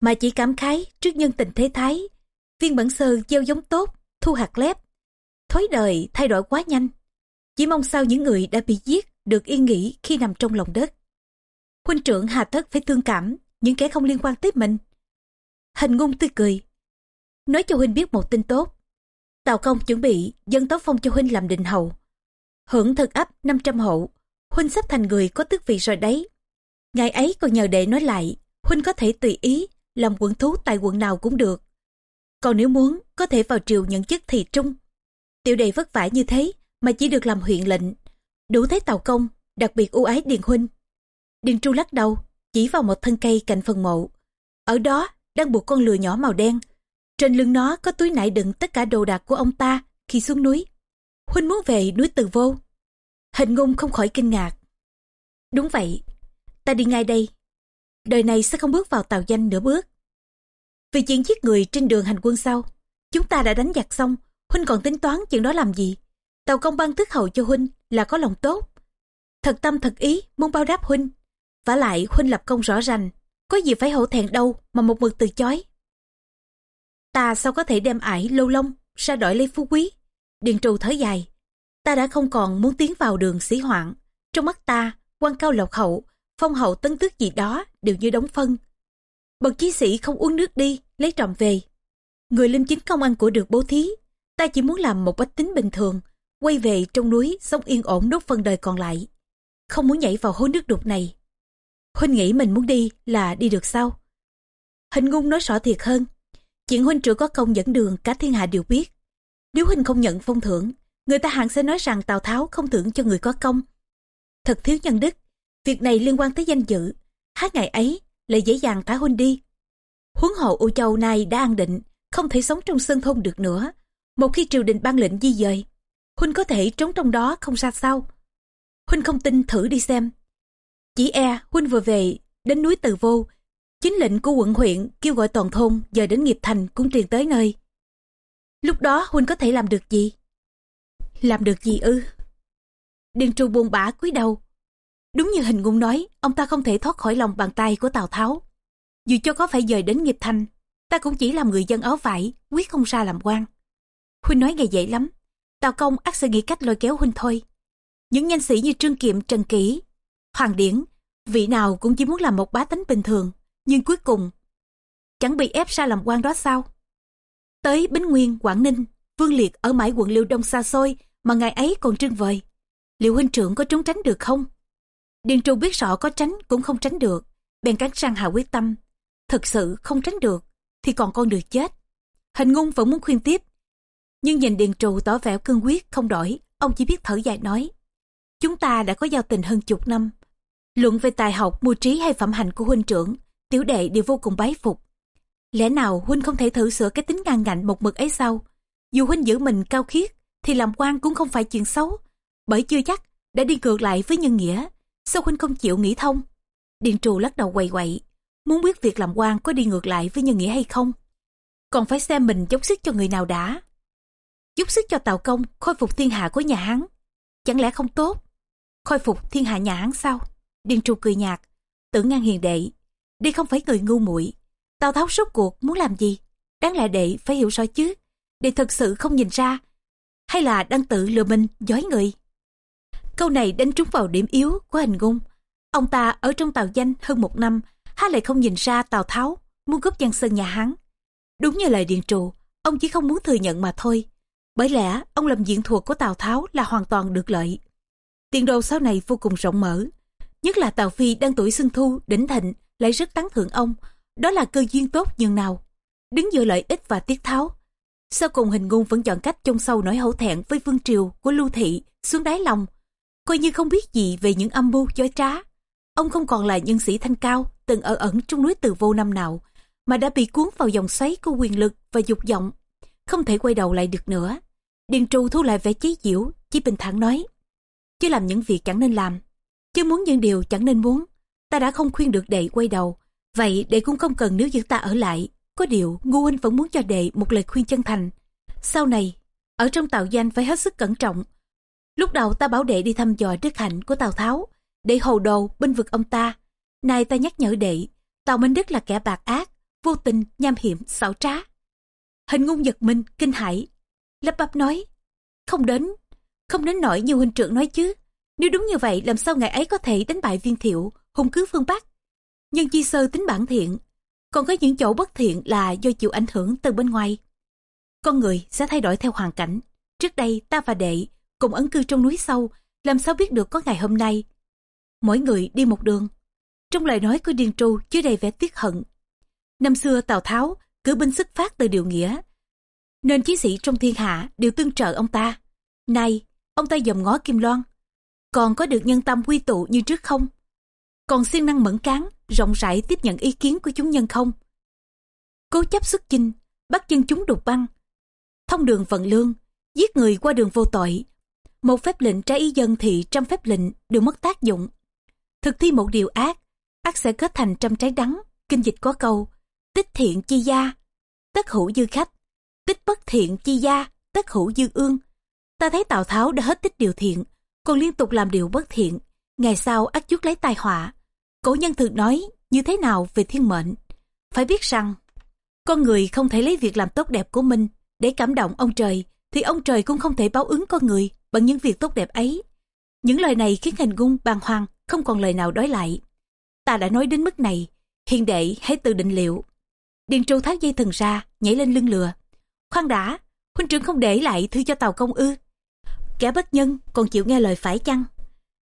mà chỉ cảm khái trước nhân tình thế thái. Viên bản sơ gieo giống tốt, thu hạt lép. Thói đời thay đổi quá nhanh. Chỉ mong sao những người đã bị giết được yên nghỉ khi nằm trong lòng đất. Huynh trưởng hà tất phải thương cảm những kẻ không liên quan tới mình. Hình ngung tươi cười. Nói cho huynh biết một tin tốt. Tào công chuẩn bị dân tấu phong cho huynh làm định hầu. Hưởng thực ấp 500 hộ, huynh sắp thành người có tước vị rồi đấy. Ngày ấy còn nhờ đệ nói lại, huynh có thể tùy ý làm quận thú tại quận nào cũng được. Còn nếu muốn, có thể vào triều nhận chức thị trung. Tiểu đệ vất vả như thế mà chỉ được làm huyện lệnh đủ thấy tào công đặc biệt ưu ái điền huynh Điền Tru lắc đầu, chỉ vào một thân cây cạnh phần mộ. Ở đó đang buộc con lừa nhỏ màu đen. Trên lưng nó có túi nải đựng tất cả đồ đạc của ông ta khi xuống núi. Huynh muốn về núi Từ Vô. Hình ngôn không khỏi kinh ngạc. Đúng vậy, ta đi ngay đây. Đời này sẽ không bước vào tàu danh nửa bước. Vì chuyện giết người trên đường hành quân sau, chúng ta đã đánh giặc xong, Huynh còn tính toán chuyện đó làm gì? Tàu công ban tước hậu cho Huynh là có lòng tốt. Thật tâm thật ý muốn bao đáp Huynh vả lại huynh lập công rõ ràng có gì phải hổ thẹn đâu mà một mực từ chối. Ta sao có thể đem ải lâu lông ra đổi lấy phú quý? Điền trù thở dài. Ta đã không còn muốn tiến vào đường sĩ hoạn trong mắt ta, quan cao lộc hậu, phong hậu tấn tước gì đó đều như đóng phân. Bậc chí sĩ không uống nước đi, lấy trộm về. Người liêm chính công ăn của được bố thí. Ta chỉ muốn làm một bách tính bình thường quay về trong núi sống yên ổn đốt phần đời còn lại không muốn nhảy vào hố nước đục này Huynh nghĩ mình muốn đi là đi được sao? Hình ngung nói rõ thiệt hơn. Chuyện huynh trưởng có công dẫn đường cả thiên hạ đều biết. Nếu huynh không nhận phong thưởng, người ta hẳn sẽ nói rằng Tào Tháo không thưởng cho người có công. Thật thiếu nhân đức, việc này liên quan tới danh dự. hai ngày ấy lại dễ dàng thả huynh đi. Huấn hộ U Châu này đã an định, không thể sống trong sơn thôn được nữa. Một khi triều đình ban lệnh di dời, huynh có thể trốn trong đó không ra sao. Huynh không tin thử đi xem. Chỉ e huynh vừa về đến núi Từ Vô, chính lệnh của quận huyện kêu gọi toàn thôn dời đến nghiệp thành cũng truyền tới nơi. Lúc đó huynh có thể làm được gì? Làm được gì ư? Điền trù buồn bã cúi đầu. Đúng như hình ngôn nói, ông ta không thể thoát khỏi lòng bàn tay của Tào Tháo. Dù cho có phải dời đến nghiệp thành, ta cũng chỉ làm người dân áo vải, quyết không ra làm quan. Huynh nói nghe dễ lắm, Tào Công ắt sẽ nghĩ cách lôi kéo Huynh thôi. Những nhân sĩ như Trương Kiệm, Trần Kỷ, Hoàng Điển, vị nào cũng chỉ muốn làm một bá tánh bình thường, nhưng cuối cùng chẳng bị ép ra làm quan đó sao? Tới Bính Nguyên, Quảng Ninh, Vương Liệt ở mãi quận Liêu Đông xa xôi mà ngày ấy còn trưng vời. Liệu huynh trưởng có trốn tránh được không? Điền Trù biết rõ có tránh cũng không tránh được, bèn cắn sang hạ quyết tâm. Thực sự không tránh được, thì còn con được chết. Hình ngung vẫn muốn khuyên tiếp. Nhưng nhìn Điền Trù tỏ vẻ cương quyết không đổi, ông chỉ biết thở dài nói. Chúng ta đã có giao tình hơn chục năm. Luận về tài học, mưu trí hay phẩm hành của huynh trưởng, tiểu đệ đều vô cùng bái phục. Lẽ nào huynh không thể thử sửa cái tính ngang ngạnh một mực ấy sao? Dù huynh giữ mình cao khiết, thì làm quan cũng không phải chuyện xấu. Bởi chưa chắc, đã đi ngược lại với nhân nghĩa. Sao huynh không chịu nghĩ thông? Điện trù lắc đầu quậy quậy. Muốn biết việc làm quan có đi ngược lại với nhân nghĩa hay không? Còn phải xem mình chống sức cho người nào đã giúp sức cho Tào Công khôi phục thiên hạ của nhà Hán. Chẳng lẽ không tốt? Khôi phục thiên hạ nhà Hán sao? Điền trù cười nhạt. Tưởng ngang hiền đệ. đi không phải người ngu muội Tào Tháo rốt cuộc muốn làm gì? Đáng lẽ đệ phải hiểu rõ chứ. Đệ thật sự không nhìn ra. Hay là đang tự lừa mình, dối người? Câu này đánh trúng vào điểm yếu của hình ngung Ông ta ở trong tàu danh hơn một năm, há lại không nhìn ra Tào Tháo muốn cướp giang sơn nhà hắn. Đúng như lời điền Trù, ông chỉ không muốn thừa nhận mà thôi. Bởi lẽ, ông làm diện thuộc của Tào Tháo là hoàn toàn được lợi. Tiền đồ sau này vô cùng rộng mở. Nhất là Tào Phi đang tuổi xuân thu, đỉnh thịnh, lại rất tán thưởng ông. Đó là cơ duyên tốt nhường nào. Đứng giữa lợi ích và tiết tháo. Sau cùng hình ngôn vẫn chọn cách chôn sâu nỗi hổ thẹn với vương triều của Lưu Thị xuống đáy lòng. Coi như không biết gì về những âm mưu chói trá. Ông không còn là nhân sĩ thanh cao từng ở ẩn trong núi từ vô năm nào mà đã bị cuốn vào dòng xoáy của quyền lực và dục vọng không thể quay đầu lại được nữa. Điền trù thu lại vẻ chế giễu, chỉ bình thản nói chứ làm những việc chẳng nên làm. Chứ muốn những điều chẳng nên muốn. Ta đã không khuyên được đệ quay đầu. Vậy đệ cũng không cần nếu giữ ta ở lại. Có điều ngu huynh vẫn muốn cho đệ một lời khuyên chân thành. Sau này, ở trong tàu danh phải hết sức cẩn trọng. Lúc đầu ta bảo đệ đi thăm dò đức hạnh của tào tháo. Để hầu đồ binh vực ông ta. Nay ta nhắc nhở đệ, tào minh đức là kẻ bạc ác, vô tình, nham hiểm, xảo trá hình ngung giật mình, kinh hãi. Lắp bắp nói, không đến không đến nổi như huynh trưởng nói chứ. Nếu đúng như vậy, làm sao ngày ấy có thể đánh bại viên thiệu, hung cứ phương bắc? Nhưng chi sơ tính bản thiện, còn có những chỗ bất thiện là do chịu ảnh hưởng từ bên ngoài. Con người sẽ thay đổi theo hoàn cảnh. Trước đây, ta và đệ cùng ấn cư trong núi sâu, làm sao biết được có ngày hôm nay? Mỗi người đi một đường. Trong lời nói của điền tru chứa đầy vẻ tiếc hận. Năm xưa tào tháo cử binh xuất phát từ điều nghĩa. Nên chiến sĩ trong thiên hạ đều tương trợ ông ta. Nay, ông ta dòm ngó kim loan. Còn có được nhân tâm quy tụ như trước không? Còn siêng năng mẫn cán, rộng rãi tiếp nhận ý kiến của chúng nhân không? Cố chấp xuất chinh, bắt dân chúng đục băng. Thông đường vận lương, giết người qua đường vô tội. Một phép lệnh trái ý dân thì trăm phép lệnh đều mất tác dụng. Thực thi một điều ác ác sẽ kết thành trăm trái đắng. Kinh dịch có câu tích thiện chi gia. Tất hữu dư khách. Tích bất thiện chi gia. Tất hữu dư ương. Ta thấy tào tháo đã hết tích điều thiện, còn liên tục làm điều bất thiện. Ngày sau ắt chuốc lấy tai họa. Cổ nhân thường nói như thế nào về thiên mệnh? Phải biết rằng, con người không thể lấy việc làm tốt đẹp của mình để cảm động ông trời, thì ông trời cũng không thể báo ứng con người bằng những việc tốt đẹp ấy. Những lời này khiến hình ngung bàng hoàng, không còn lời nào đối lại. Ta đã nói đến mức này, hiền đệ hãy tự định liệu điền Trù tháo dây thần ra, nhảy lên lưng lừa. Khoan đã, huynh trưởng không để lại thư cho tàu công ư. Kẻ bất nhân còn chịu nghe lời phải chăng?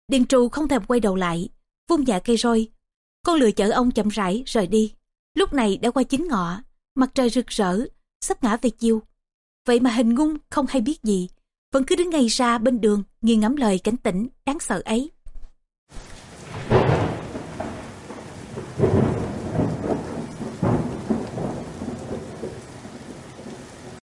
Điền Trù không thèm quay đầu lại, vung dạ cây roi. Con lừa chở ông chậm rãi, rời đi. Lúc này đã qua chính ngọ, mặt trời rực rỡ, sắp ngã về chiều. Vậy mà hình ngung không hay biết gì, vẫn cứ đứng ngay ra bên đường nghiêng ngắm lời cảnh tỉnh đáng sợ ấy.